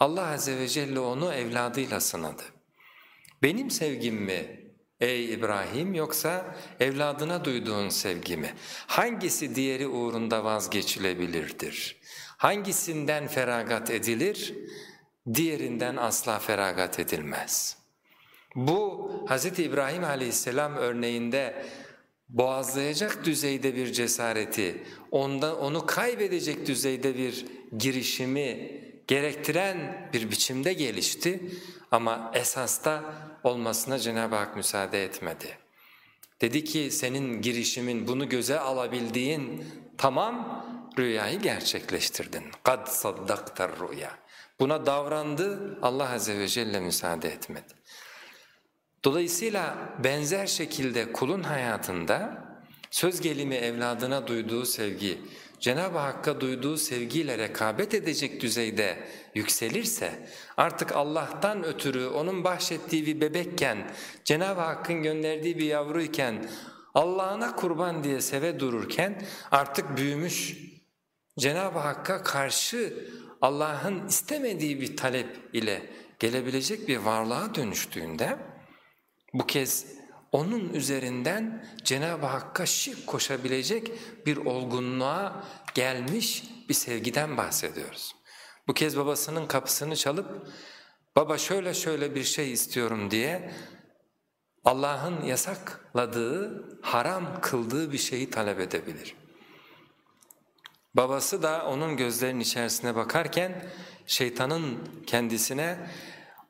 Allah Azze ve Celle onu evladıyla sınadı. Benim sevgim mi ey İbrahim yoksa evladına duyduğun sevgi mi? Hangisi diğeri uğrunda vazgeçilebilirdir? Hangisinden feragat edilir? Diğerinden asla feragat edilmez. Bu Hz. İbrahim aleyhisselam örneğinde boğazlayacak düzeyde bir cesareti, ondan onu kaybedecek düzeyde bir girişimi gerektiren bir biçimde gelişti ama esasta olmasına Cenab-ı Hak müsaade etmedi. Dedi ki senin girişimin bunu göze alabildiğin tamam rüyayı gerçekleştirdin. Kad saddaktar rüya. Buna davrandı Allah Azze ve Celle müsaade etmedi. Dolayısıyla benzer şekilde kulun hayatında söz gelimi evladına duyduğu sevgi, Cenab-ı Hakk'a duyduğu sevgiyle rekabet edecek düzeyde yükselirse, artık Allah'tan ötürü onun bahşettiği bir bebekken, Cenab-ı Hakk'ın gönderdiği bir yavruyken, Allah'ına kurban diye seve dururken artık büyümüş, Cenab-ı Hakk'a karşı Allah'ın istemediği bir talep ile gelebilecek bir varlığa dönüştüğünde, bu kez onun üzerinden Cenab-ı Hakk'a şirk koşabilecek bir olgunluğa gelmiş bir sevgiden bahsediyoruz. Bu kez babasının kapısını çalıp baba şöyle şöyle bir şey istiyorum diye Allah'ın yasakladığı, haram kıldığı bir şeyi talep edebilir. Babası da onun gözlerinin içerisine bakarken şeytanın kendisine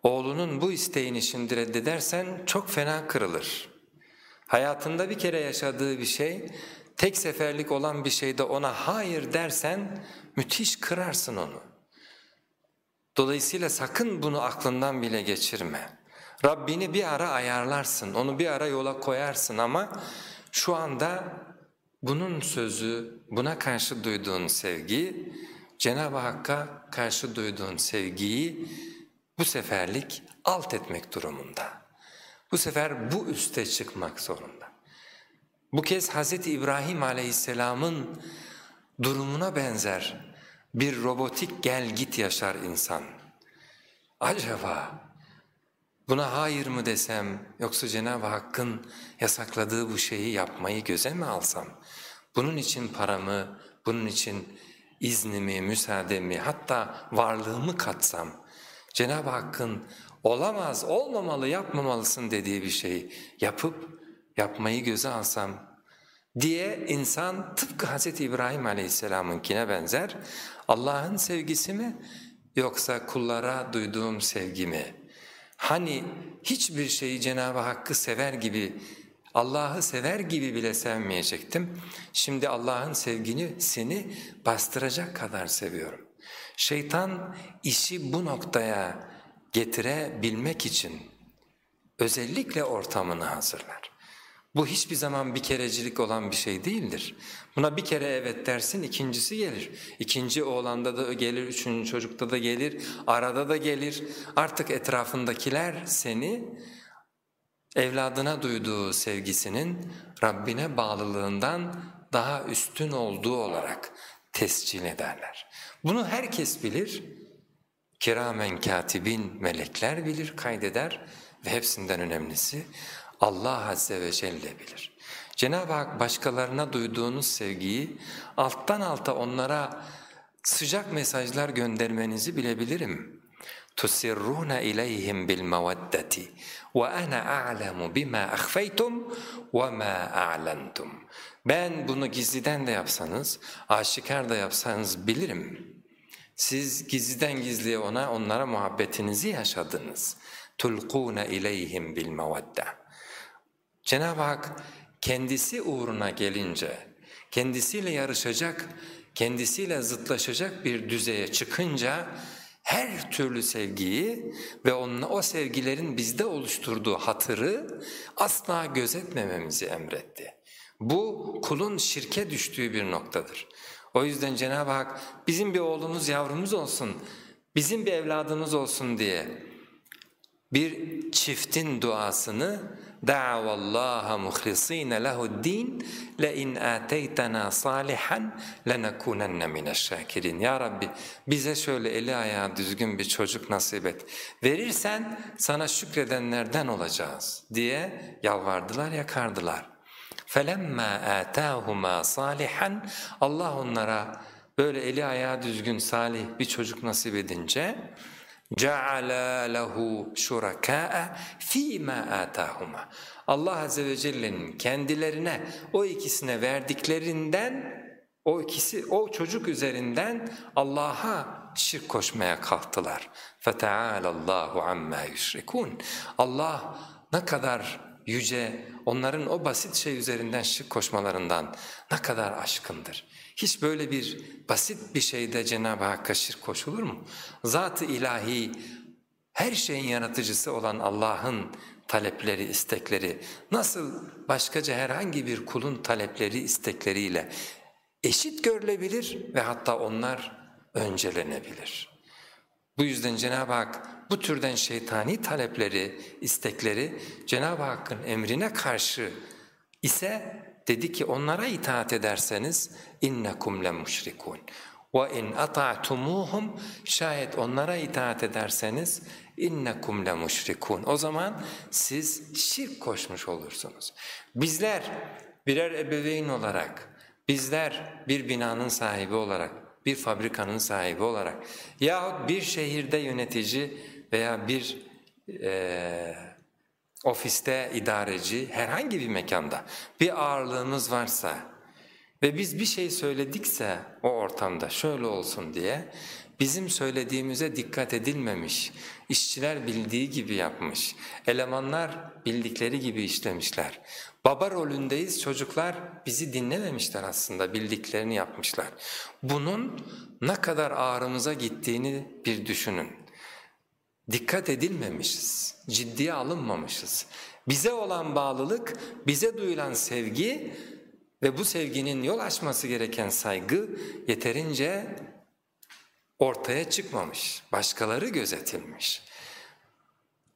oğlunun bu isteğini şimdi reddedersen çok fena kırılır. Hayatında bir kere yaşadığı bir şey, tek seferlik olan bir şeyde ona hayır dersen müthiş kırarsın onu. Dolayısıyla sakın bunu aklından bile geçirme. Rabbini bir ara ayarlarsın, onu bir ara yola koyarsın ama şu anda bunun sözü, buna karşı duyduğun sevgi, Cenab-ı Hakk'a karşı duyduğun sevgiyi bu seferlik alt etmek durumunda. Bu sefer bu üste çıkmak zorunda. Bu kez Hz. İbrahim aleyhisselamın durumuna benzer bir robotik gel git yaşar insan. Acaba buna hayır mı desem yoksa Cenab-ı Hakk'ın yasakladığı bu şeyi yapmayı göze mi alsam? Bunun için paramı, bunun için iznimi, müsaademi hatta varlığımı katsam Cenab-ı Hakk'ın olamaz, olmamalı, yapmamalısın dediği bir şeyi yapıp yapmayı göze alsam diye insan tıpkı Hz. İbrahim Aleyhisselam'ınkine benzer. Allah'ın sevgisi mi yoksa kullara duyduğum sevgi mi? Hani hiçbir şeyi Cenab-ı Hakk'ı sever gibi, Allah'ı sever gibi bile sevmeyecektim. Şimdi Allah'ın sevgini seni bastıracak kadar seviyorum. Şeytan işi bu noktaya getirebilmek için özellikle ortamını hazırlar. Bu hiçbir zaman bir kerecilik olan bir şey değildir. Buna bir kere evet dersin ikincisi gelir. İkinci oğlanda da gelir, üçüncü çocukta da gelir, arada da gelir. Artık etrafındakiler seni evladına duyduğu sevgisinin Rabbine bağlılığından daha üstün olduğu olarak tescil ederler. Bunu herkes bilir, kiramen katibin melekler bilir, kaydeder ve hepsinden önemlisi Allah Azze ve Celle bilir. Cenab-ı Hak başkalarına duyduğunuz sevgiyi alttan alta onlara sıcak mesajlar göndermenizi bilebilirim. تُسِرُّونَ اِلَيْهِمْ بِالْمَوَدَّةِ وَأَنَا أَعْلَمُ بِمَا أَخْفَيْتُمْ وَمَا أَعْلَنْتُمْ Ben bunu gizliden de yapsanız, aşikar da yapsanız bilirim. Siz gizliden gizliye ona, onlara muhabbetinizi yaşadınız. تُلْقُونَ اِلَيْهِمْ بِالْمَوَدَّةِ Cenab-ı Hak kendisi uğruna gelince, kendisiyle yarışacak, kendisiyle zıtlaşacak bir düzeye çıkınca her türlü sevgiyi ve onunla o sevgilerin bizde oluşturduğu hatırı asla gözetmememizi emretti. Bu kulun şirke düştüğü bir noktadır. O yüzden Cenab-ı Hak bizim bir oğlumuz yavrumuz olsun, bizim bir evladımız olsun diye bir çiftin duasını دعوا الله مخلصين له الدين لئن آتيتنا صالحا لنكونن من الشاكرين Ya Rabbi bize şöyle eli ayağı düzgün bir çocuk nasip et. Verirsen sana şükredenlerden olacağız diye yalvardılar yakardılar. فَلَمَّا آتَاهُمَا صَالِحًا Allah onlara böyle eli ayağı düzgün salih bir çocuk nasip edince جَعَلَ لَهُ شُرَكَاءَ ف۪ي مَا آتَاهُمَا Allah Azze ve Celle'nin kendilerine o ikisine verdiklerinden o ikisi o çocuk üzerinden Allah'a şirk koşmaya kalktılar. فَتَعَالَ اللّٰهُ عَمَّا يُشْرِكُونَ Allah ne kadar yüce, onların o basit şey üzerinden şirk koşmalarından ne kadar aşkındır. Hiç böyle bir basit bir şeyde Cenab-ı Hakk'a şirk koşulur mu? Zat-ı ilahi, her şeyin yaratıcısı olan Allah'ın talepleri, istekleri nasıl başkaca herhangi bir kulun talepleri, istekleriyle eşit görülebilir ve hatta onlar öncelenebilir. Bu yüzden Cenab-ı Hak bu türden şeytani talepleri, istekleri Cenab-ı Hakk'ın emrine karşı ise dedi ki onlara itaat ederseniz innekum lemuşrikun. Ve in ata'tumuhum şayet onlara itaat ederseniz innekum lemuşrikun. O zaman siz şirk koşmuş olursunuz. Bizler birer ebeveyn olarak, bizler bir binanın sahibi olarak, bir fabrikanın sahibi olarak yahut bir şehirde yönetici veya bir e, ofiste idareci, herhangi bir mekanda bir ağırlığımız varsa ve biz bir şey söyledikse o ortamda şöyle olsun diye bizim söylediğimize dikkat edilmemiş, işçiler bildiği gibi yapmış, elemanlar bildikleri gibi işlemişler. Baba rolündeyiz, çocuklar bizi dinlememişler aslında, bildiklerini yapmışlar. Bunun ne kadar ağrımıza gittiğini bir düşünün. Dikkat edilmemişiz, ciddiye alınmamışız. Bize olan bağlılık, bize duyulan sevgi ve bu sevginin yol açması gereken saygı yeterince ortaya çıkmamış, başkaları gözetilmiş.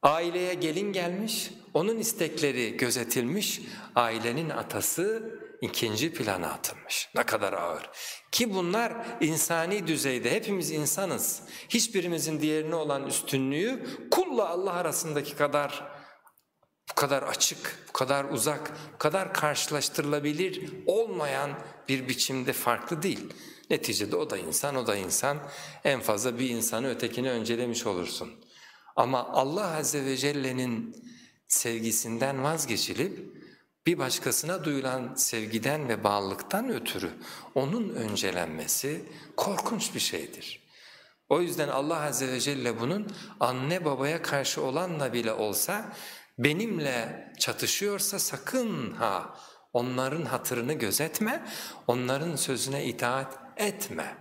Aileye gelin gelmiş, onun istekleri gözetilmiş, ailenin atası ikinci plana atılmış. Ne kadar ağır. Ki bunlar insani düzeyde, hepimiz insanız. Hiçbirimizin diğerine olan üstünlüğü kulla Allah arasındaki kadar bu kadar açık, bu kadar uzak, bu kadar karşılaştırılabilir olmayan bir biçimde farklı değil. Neticede o da insan, o da insan. En fazla bir insanı ötekini öncelemiş olursun. Ama Allah Azze ve Celle'nin sevgisinden vazgeçilip bir başkasına duyulan sevgiden ve bağlılıktan ötürü onun öncelenmesi korkunç bir şeydir. O yüzden Allah Azze ve Celle bunun anne babaya karşı olanla bile olsa benimle çatışıyorsa sakın ha onların hatırını gözetme, onların sözüne itaat etme.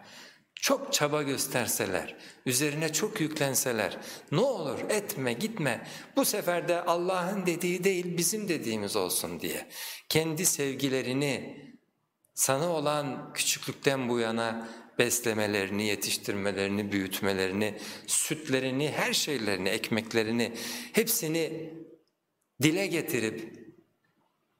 Çok çaba gösterseler, üzerine çok yüklenseler, ne olur etme gitme, bu sefer de Allah'ın dediği değil bizim dediğimiz olsun diye. Kendi sevgilerini sana olan küçüklükten bu yana beslemelerini, yetiştirmelerini, büyütmelerini, sütlerini, her şeylerini, ekmeklerini hepsini dile getirip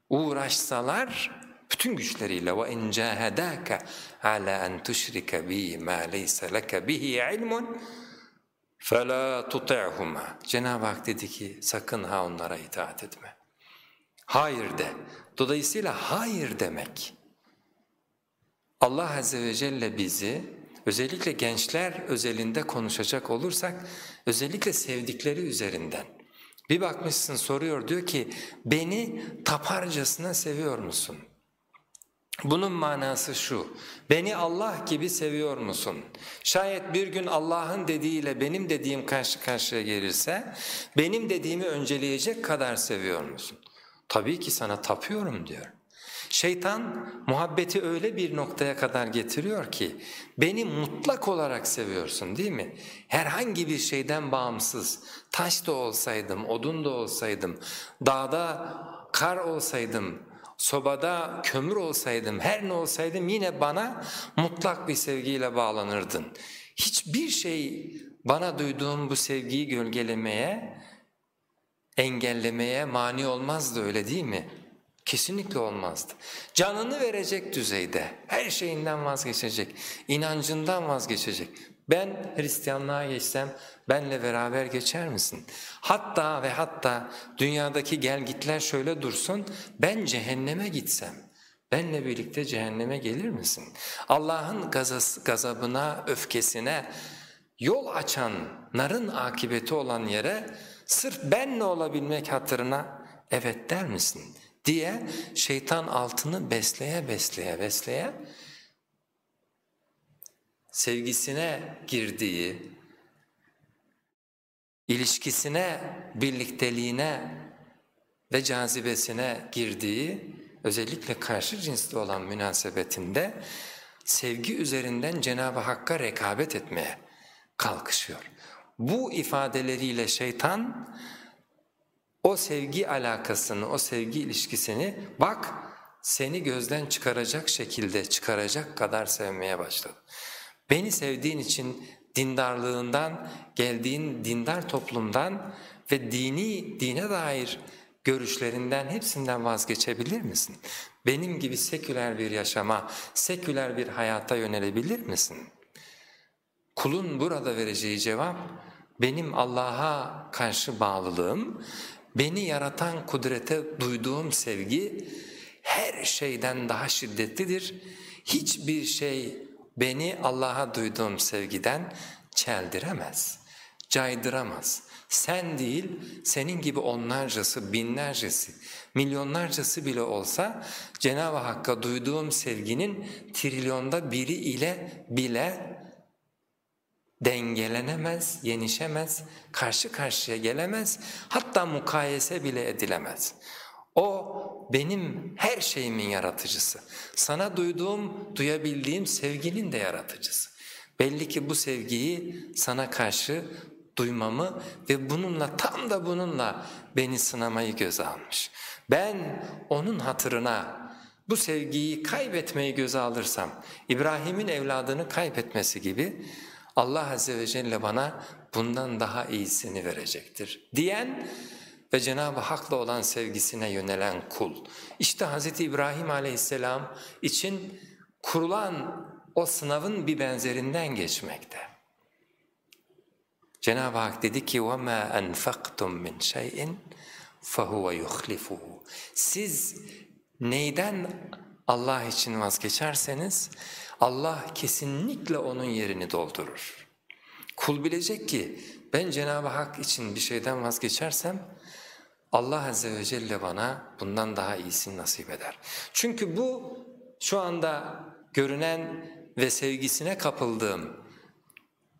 uğraşsalar bütün güçleriyle ve in cahadaka ala en tuşrike bi ma leysa leke bihi ilmun fela tuti'huma. Cenab-ı Hak dedi ki sakın ha onlara itaat etme. Hayır de. Dolayısıyla hayır demek. Allah Azze ve Celle bizi özellikle gençler özelinde konuşacak olursak özellikle sevdikleri üzerinden bir bakmışsın soruyor diyor ki beni taparcasına seviyor musun? Bunun manası şu, beni Allah gibi seviyor musun? Şayet bir gün Allah'ın dediğiyle benim dediğim karşı karşıya gelirse, benim dediğimi önceleyecek kadar seviyor musun? Tabii ki sana tapıyorum diyor. Şeytan muhabbeti öyle bir noktaya kadar getiriyor ki beni mutlak olarak seviyorsun değil mi? Herhangi bir şeyden bağımsız taş da olsaydım, odun da olsaydım, dağda kar olsaydım, sobada kömür olsaydım, her ne olsaydım yine bana mutlak bir sevgiyle bağlanırdın. Hiçbir şey bana duyduğum bu sevgiyi gölgelemeye, engellemeye mani olmazdı öyle değil mi? Kesinlikle olmazdı. Canını verecek düzeyde, her şeyinden vazgeçecek, inancından vazgeçecek. Ben Hristiyanlığa geçsem benle beraber geçer misin? Hatta ve hatta dünyadaki gelgitler şöyle dursun, ben cehenneme gitsem, benle birlikte cehenneme gelir misin? Allah'ın gazabına, öfkesine yol açanların akıbeti olan yere sırf benle olabilmek hatırına evet der misin? diye şeytan altını besleye besleye besleye sevgisine girdiği, ilişkisine, birlikteliğine ve cazibesine girdiği özellikle karşı cinsli olan münasebetinde sevgi üzerinden Cenab-ı Hakk'a rekabet etmeye kalkışıyor. Bu ifadeleriyle şeytan o sevgi alakasını, o sevgi ilişkisini bak seni gözden çıkaracak şekilde çıkaracak kadar sevmeye başladı. Beni sevdiğin için dindarlığından, geldiğin dindar toplumdan ve dini, dine dair görüşlerinden hepsinden vazgeçebilir misin? Benim gibi seküler bir yaşama, seküler bir hayata yönelebilir misin? Kulun burada vereceği cevap, benim Allah'a karşı bağlılığım, beni yaratan kudrete duyduğum sevgi her şeyden daha şiddetlidir. Hiçbir şey beni Allah'a duyduğum sevgiden çeldiremez, caydıramaz. Sen değil, senin gibi onlarcası, binlercesi, milyonlarcası bile olsa Cenab-ı Hakk'a duyduğum sevginin trilyonda biri ile bile dengelenemez, yenişemez, karşı karşıya gelemez, hatta mukayese bile edilemez. O benim her şeyimin yaratıcısı. Sana duyduğum, duyabildiğim sevginin de yaratıcısı. Belli ki bu sevgiyi sana karşı duymamı ve bununla tam da bununla beni sınamayı göze almış. Ben onun hatırına bu sevgiyi kaybetmeyi göze alırsam, İbrahim'in evladını kaybetmesi gibi Allah Azze ve Celle bana bundan daha iyisini verecektir diyen ve Cenab-ı Hak'la olan sevgisine yönelen kul. İşte Hz. İbrahim aleyhisselam için kurulan o sınavın bir benzerinden geçmekte. Cenab-ı Hak dedi ki وَمَا أَنْفَقْتُمْ مِنْ شَيْءٍ فَهُوَ يُخْلِفُهُ Siz neyden Allah için vazgeçerseniz Allah kesinlikle onun yerini doldurur. Kul bilecek ki ben Cenab-ı Hak için bir şeyden vazgeçersem Allah Azze ve Celle bana bundan daha iyisini nasip eder. Çünkü bu şu anda görünen ve sevgisine kapıldığım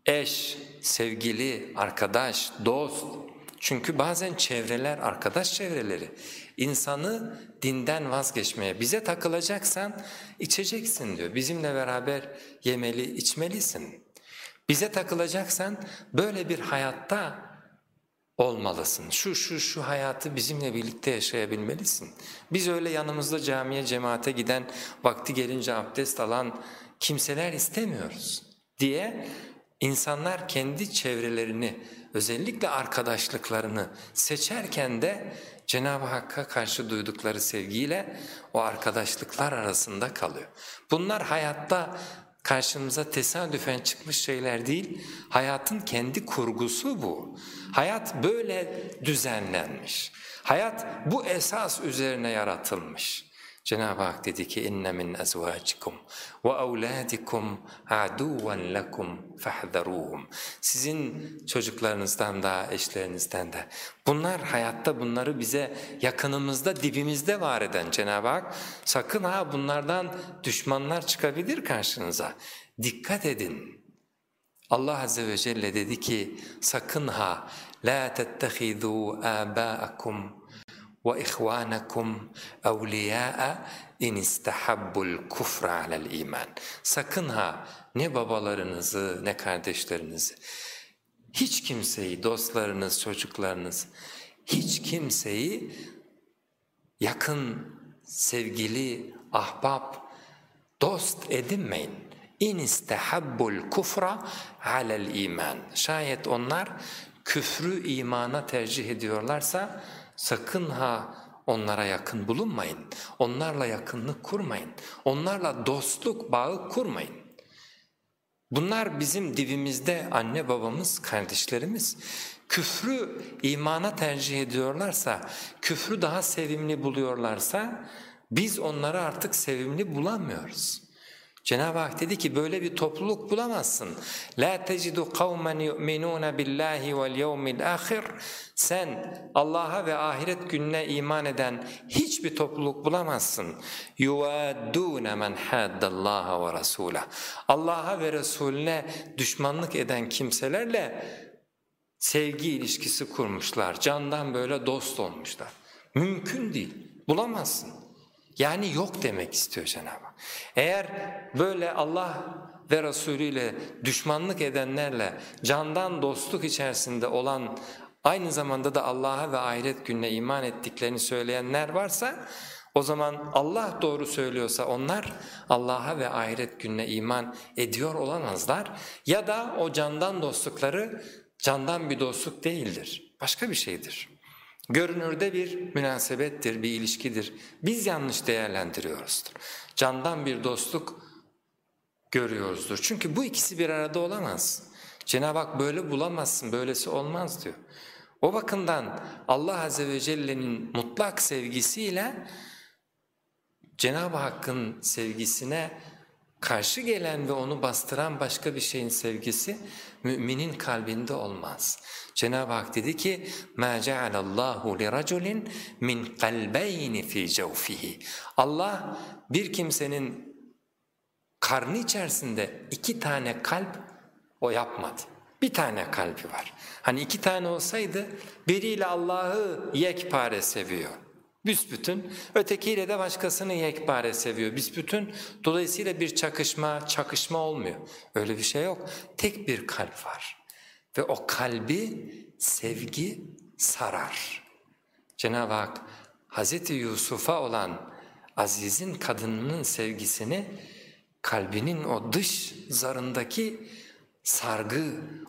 eş, sevgili, arkadaş, dost, çünkü bazen çevreler, arkadaş çevreleri insanı dinden vazgeçmeye, bize takılacaksan içeceksin diyor. Bizimle beraber yemeli, içmelisin. Bize takılacaksan böyle bir hayatta olmalısın. Şu şu şu hayatı bizimle birlikte yaşayabilmelisin. Biz öyle yanımızda camiye, cemaate giden, vakti gelince abdest alan kimseler istemiyoruz diye insanlar kendi çevrelerini, özellikle arkadaşlıklarını seçerken de Cenab-ı Hakk'a karşı duydukları sevgiyle o arkadaşlıklar arasında kalıyor. Bunlar hayatta karşımıza tesadüfen çıkmış şeyler değil, hayatın kendi kurgusu bu. Hayat böyle düzenlenmiş. Hayat bu esas üzerine yaratılmış. Cenab-ı Hak dedi ki inne min ezvacikum ve evladikum aduven lekum fahzaruhum. Sizin çocuklarınızdan da eşlerinizden de. Bunlar hayatta bunları bize yakınımızda dibimizde var eden Cenab-ı Hak sakın ha bunlardan düşmanlar çıkabilir karşınıza. Dikkat edin. Allah Azze ve Celle dedi ki sakın ha la tettehizu aba'akum وَإِخْوَانَكُمْ اَوْلِيَاءَ اِنْ اِسْتَحَبُّ الْكُفْرَ عَلَى الْا۪يمَانِ Sakın ha ne babalarınızı ne kardeşlerinizi, hiç kimseyi, dostlarınız, çocuklarınız, hiç kimseyi yakın, sevgili, ahbap, dost edinmeyin. İn istehabbul kufra alel iman. Şayet onlar küfrü imana tercih ediyorlarsa sakın ha onlara yakın bulunmayın. Onlarla yakınlık kurmayın. Onlarla dostluk bağı kurmayın. Bunlar bizim dibimizde anne babamız, kardeşlerimiz. Küfrü imana tercih ediyorlarsa, küfrü daha sevimli buluyorlarsa biz onları artık sevimli bulamıyoruz. Cenab-ı Hak dedi ki böyle bir topluluk bulamazsın. La tecidu kavmen yu'minun billahi vel yevmil ahir. Sen Allah'a ve ahiret gününe iman eden hiçbir topluluk bulamazsın. Yuvaddun men haddallaha ve rasulah. Allah'a ve Resulüne düşmanlık eden kimselerle sevgi ilişkisi kurmuşlar. Candan böyle dost olmuşlar. Mümkün değil. Bulamazsın. Yani yok demek istiyor Cenab-ı Hak. Eğer böyle Allah ve Resulü ile düşmanlık edenlerle candan dostluk içerisinde olan aynı zamanda da Allah'a ve ahiret gününe iman ettiklerini söyleyenler varsa o zaman Allah doğru söylüyorsa onlar Allah'a ve ahiret gününe iman ediyor olamazlar ya da o candan dostlukları candan bir dostluk değildir, başka bir şeydir. Görünürde bir münasebettir, bir ilişkidir. Biz yanlış değerlendiriyoruzdur. Candan bir dostluk görüyoruzdur. Çünkü bu ikisi bir arada olamaz. Cenab-ı Hak böyle bulamazsın, böylesi olmaz diyor. O bakımdan Allah Azze ve Celle'nin mutlak sevgisiyle Cenab-ı Hakk'ın sevgisine karşı gelen ve onu bastıran başka bir şeyin sevgisi müminin kalbinde olmaz. Cenab-ı Hak dedi ki: "Ma cealallahu li raculin min kalbayni fi cevfihi." Allah bir kimsenin karnı içerisinde iki tane kalp o yapmadı. Bir tane kalbi var. Hani iki tane olsaydı biriyle Allah'ı yekpare seviyor. Büsbütün, ötekiyle de başkasını yekpare seviyor büsbütün. Dolayısıyla bir çakışma, çakışma olmuyor. Öyle bir şey yok. Tek bir kalp var. Ve o kalbi sevgi sarar. Cenab-ı Hak Hz. Yusuf'a olan Aziz'in kadınının sevgisini kalbinin o dış zarındaki sargı,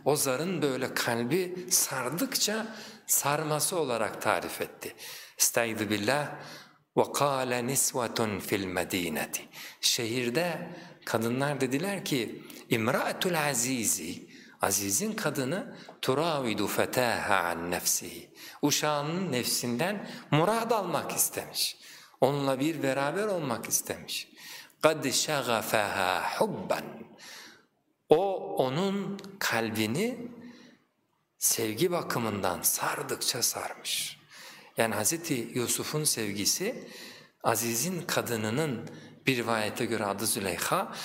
o zarın böyle kalbi sardıkça sarması olarak tarif etti. Estaizu billah وَقَالَ نِسْوَةٌ fil الْمَد۪ينَةِ Şehirde kadınlar dediler ki İmra'atul azizi Aziz'in kadını turavidu fetaha an nefsihi. Uşağının nefsinden murad almak istemiş. Onunla bir beraber olmak istemiş. قَدْ شَغَفَهَا حُبًّا O onun kalbini sevgi bakımından sardıkça sarmış. Yani Hz. Yusuf'un sevgisi Aziz'in kadınının bir rivayete göre adı Züleyha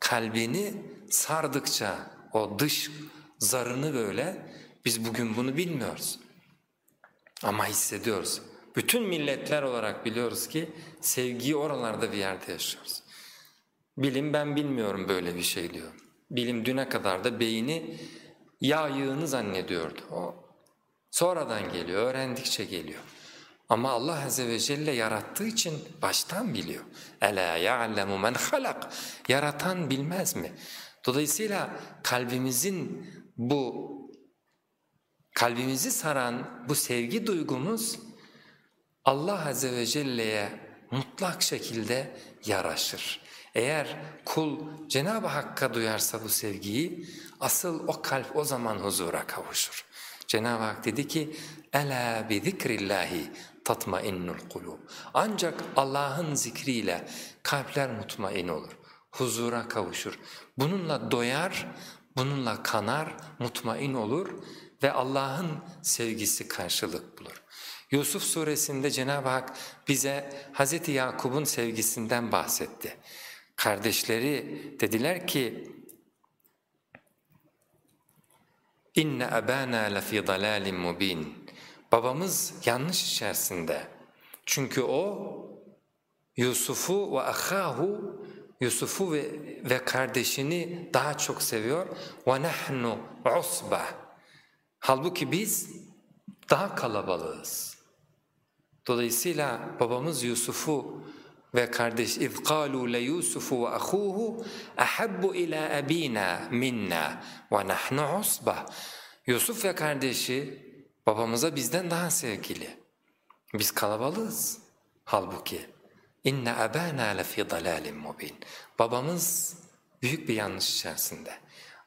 kalbini sardıkça o dış zarını böyle biz bugün bunu bilmiyoruz. Ama hissediyoruz. Bütün milletler olarak biliyoruz ki sevgiyi oralarda bir yerde yaşıyoruz. Bilim ben bilmiyorum böyle bir şey diyor. Bilim düne kadar da beyni yağ yığını zannediyordu. O sonradan geliyor, öğrendikçe geliyor. Ama Allah Azze ve Celle yarattığı için baştan biliyor. اَلَا يَعْلَمُ مَنْ خَلَقْ Yaratan bilmez mi? Dolayısıyla kalbimizin bu kalbimizi saran bu sevgi duygumuz Allah Azze ve Celle'ye mutlak şekilde yaraşır. Eğer kul Cenab-ı Hakk'a duyarsa bu sevgiyi asıl o kalp o zaman huzura kavuşur. Cenab-ı Hak dedi ki Ela bi zikrillahi tatmainnul kulub. Ancak Allah'ın zikriyle kalpler mutmain olur huzura kavuşur. Bununla doyar, bununla kanar, mutmain olur ve Allah'ın sevgisi karşılık bulur. Yusuf suresinde Cenab-ı Hak bize Hz. Yakub'un sevgisinden bahsetti. Kardeşleri dediler ki, İnne abana lefi dalalin mubin Babamız yanlış içerisinde. Çünkü o Yusuf'u ve ahahu Yusuf'u ve, ve kardeşini daha çok seviyor. Ve nahnu usba. Halbuki biz daha kalabalığız. Dolayısıyla babamız Yusuf'u ve kardeş iz kalu le Yusufu ve ahuhu ahabbu ila abina minna ve nahnu usba. Yusuf ve kardeşi babamıza bizden daha sevgili. Biz kalabalığız. Halbuki inne abana lefi dalalin mubin. Babamız büyük bir yanlış içerisinde.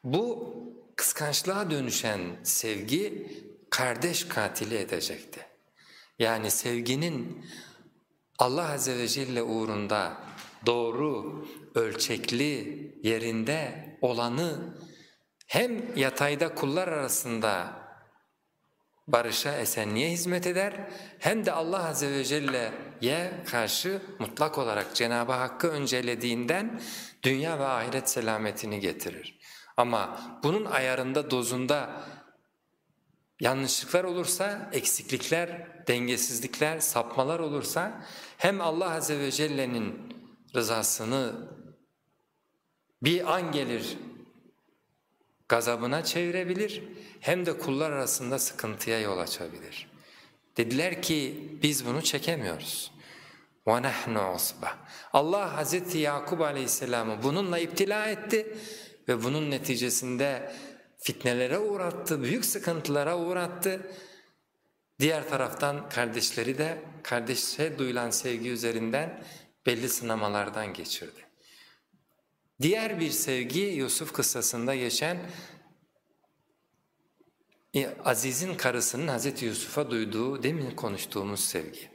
Bu kıskançlığa dönüşen sevgi kardeş katili edecekti. Yani sevginin Allah Azze ve Celle uğrunda doğru, ölçekli, yerinde olanı hem yatayda kullar arasında barışa, esenliğe hizmet eder hem de Allah Azze ve Celle'ye karşı mutlak olarak Cenab-ı Hakk'ı öncelediğinden dünya ve ahiret selametini getirir. Ama bunun ayarında, dozunda yanlışlıklar olursa, eksiklikler, dengesizlikler, sapmalar olursa hem Allah Azze ve Celle'nin rızasını bir an gelir gazabına çevirebilir hem de kullar arasında sıkıntıya yol açabilir. Dediler ki biz bunu çekemiyoruz. وَنَحْنُ عُصْبَةً Allah Hazreti Yakup Aleyhisselam'ı bununla iptila etti ve bunun neticesinde fitnelere uğrattı, büyük sıkıntılara uğrattı. Diğer taraftan kardeşleri de kardeşe duyulan sevgi üzerinden belli sınamalardan geçirdi. Diğer bir sevgi Yusuf kıssasında geçen e, Aziz'in karısının Hazreti Yusuf'a duyduğu demin konuştuğumuz sevgi.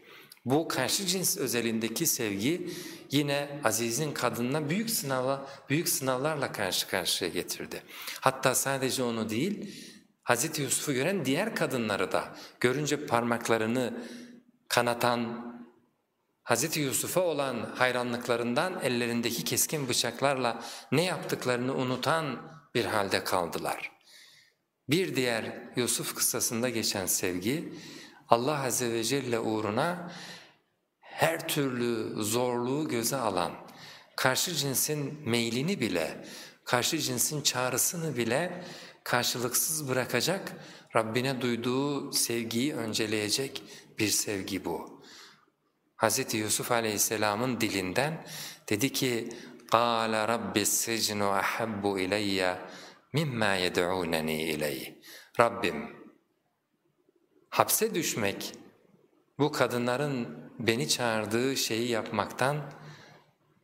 Bu karşı cins özelindeki sevgi yine Aziz'in kadınına büyük sınava, büyük sınavlarla karşı karşıya getirdi. Hatta sadece onu değil, Hazreti Yusuf'u gören diğer kadınları da görünce parmaklarını kanatan, Hazreti Yusuf'a olan hayranlıklarından ellerindeki keskin bıçaklarla ne yaptıklarını unutan bir halde kaldılar. Bir diğer Yusuf kıssasında geçen sevgi, Allah Azze ve Celle uğruna her türlü zorluğu göze alan, karşı cinsin meylini bile, karşı cinsin çağrısını bile karşılıksız bırakacak, Rabbine duyduğu sevgiyi önceleyecek bir sevgi bu. Hz. Yusuf Aleyhisselam'ın dilinden dedi ki قَالَ رَبِّ السِّجْنُ أَحَبُّ إِلَيَّ مِمَّا يَدْعُونَنِي إِلَيْهِ Rabbim, hapse düşmek, bu kadınların beni çağırdığı şeyi yapmaktan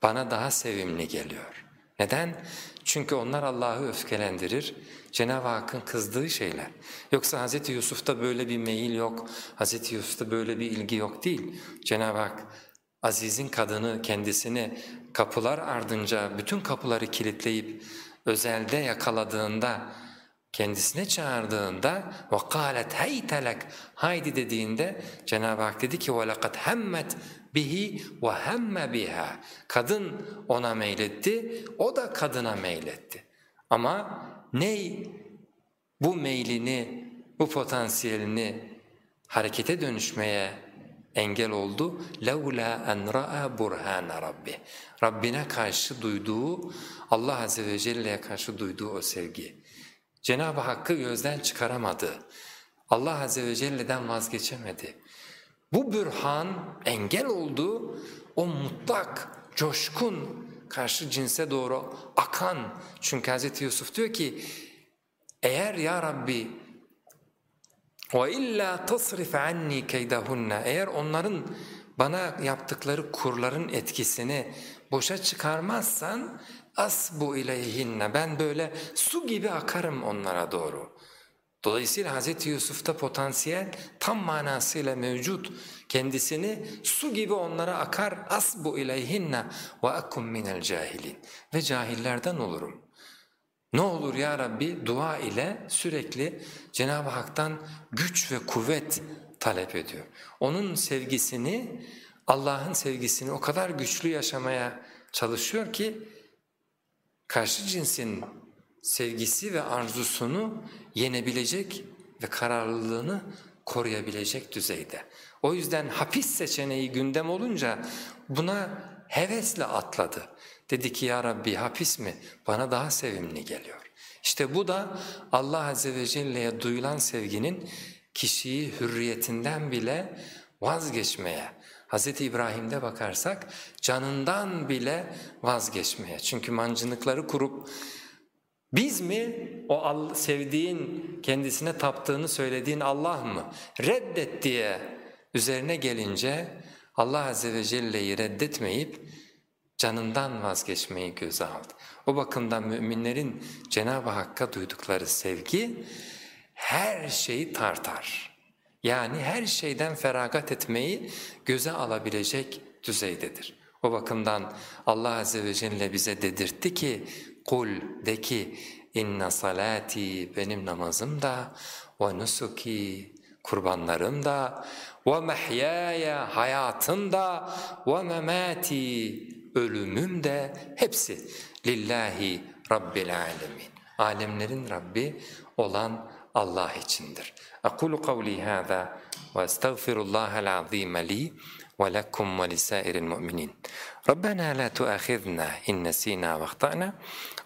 bana daha sevimli geliyor. Neden? Çünkü onlar Allah'ı öfkelendirir, Cenab-ı Hakk'ın kızdığı şeyler. Yoksa Hz. Yusuf'ta böyle bir meyil yok, Hz. Yusuf'ta böyle bir ilgi yok değil. Cenab-ı Hak Aziz'in kadını kendisini kapılar ardınca bütün kapıları kilitleyip özelde yakaladığında kendisine çağırdığında وَقَالَتْ هَيْتَ لَكْ Haydi dediğinde Cenab-ı Hak dedi ki وَلَقَدْ هَمَّتْ bihi وَهَمَّ biha. Kadın ona meyletti, o da kadına meyletti. Ama ney bu meylini, bu potansiyelini harekete dönüşmeye engel oldu. لَوْلَا اَنْ رَأَى بُرْهَانَ رَبِّ Rabbine karşı duyduğu, Allah Azze ve Celle'ye karşı duyduğu o sevgi. Cenab-ı Hakk'ı gözden çıkaramadı. Allah Azze ve Celle'den vazgeçemedi. Bu bürhan engel oldu, o mutlak, coşkun, karşı cinse doğru akan. Çünkü Hz. Yusuf diyor ki, eğer ya Rabbi وَاِلَّا تَصْرِفْ عَنِّي كَيْدَهُنَّ Eğer onların bana yaptıkları kurların etkisini boşa çıkarmazsan asbu ileyhinne ben böyle su gibi akarım onlara doğru. Dolayısıyla Hz. Yusuf'ta potansiyel tam manasıyla mevcut. Kendisini su gibi onlara akar asbu ileyhinne ve akum minel cahilin ve cahillerden olurum. Ne olur ya Rabbi dua ile sürekli Cenab-ı Hak'tan güç ve kuvvet talep ediyor. Onun sevgisini, Allah'ın sevgisini o kadar güçlü yaşamaya çalışıyor ki karşı cinsin sevgisi ve arzusunu yenebilecek ve kararlılığını koruyabilecek düzeyde. O yüzden hapis seçeneği gündem olunca buna hevesle atladı. Dedi ki ya Rabbi hapis mi? Bana daha sevimli geliyor. İşte bu da Allah Azze ve Celle'ye duyulan sevginin kişiyi hürriyetinden bile vazgeçmeye, Hz. İbrahim'de bakarsak canından bile vazgeçmeye. Çünkü mancınıkları kurup biz mi o sevdiğin, kendisine taptığını söylediğin Allah mı? Reddet diye üzerine gelince Allah Azze ve Celle'yi reddetmeyip canından vazgeçmeyi göze aldı. O bakımdan müminlerin Cenab-ı Hakk'a duydukları sevgi her şeyi tartar. Yani her şeyden feragat etmeyi göze alabilecek düzeydedir. O bakımdan Allah Azze ve Celle bize dedirtti ki kul de ki inna salati benim namazım da ve nusuki kurbanlarım da ve mehyaya hayatım da ve memati ölümüm de hepsi lillahi rabbil alemin. Alemlerin Rabbi olan Allah içindir. Aqulu kavli hâzâ ve estağfirullâhel azîme li ve lekum ve lisâiril mu'minîn. Rabbena la tuâkhidna in nesînâ ve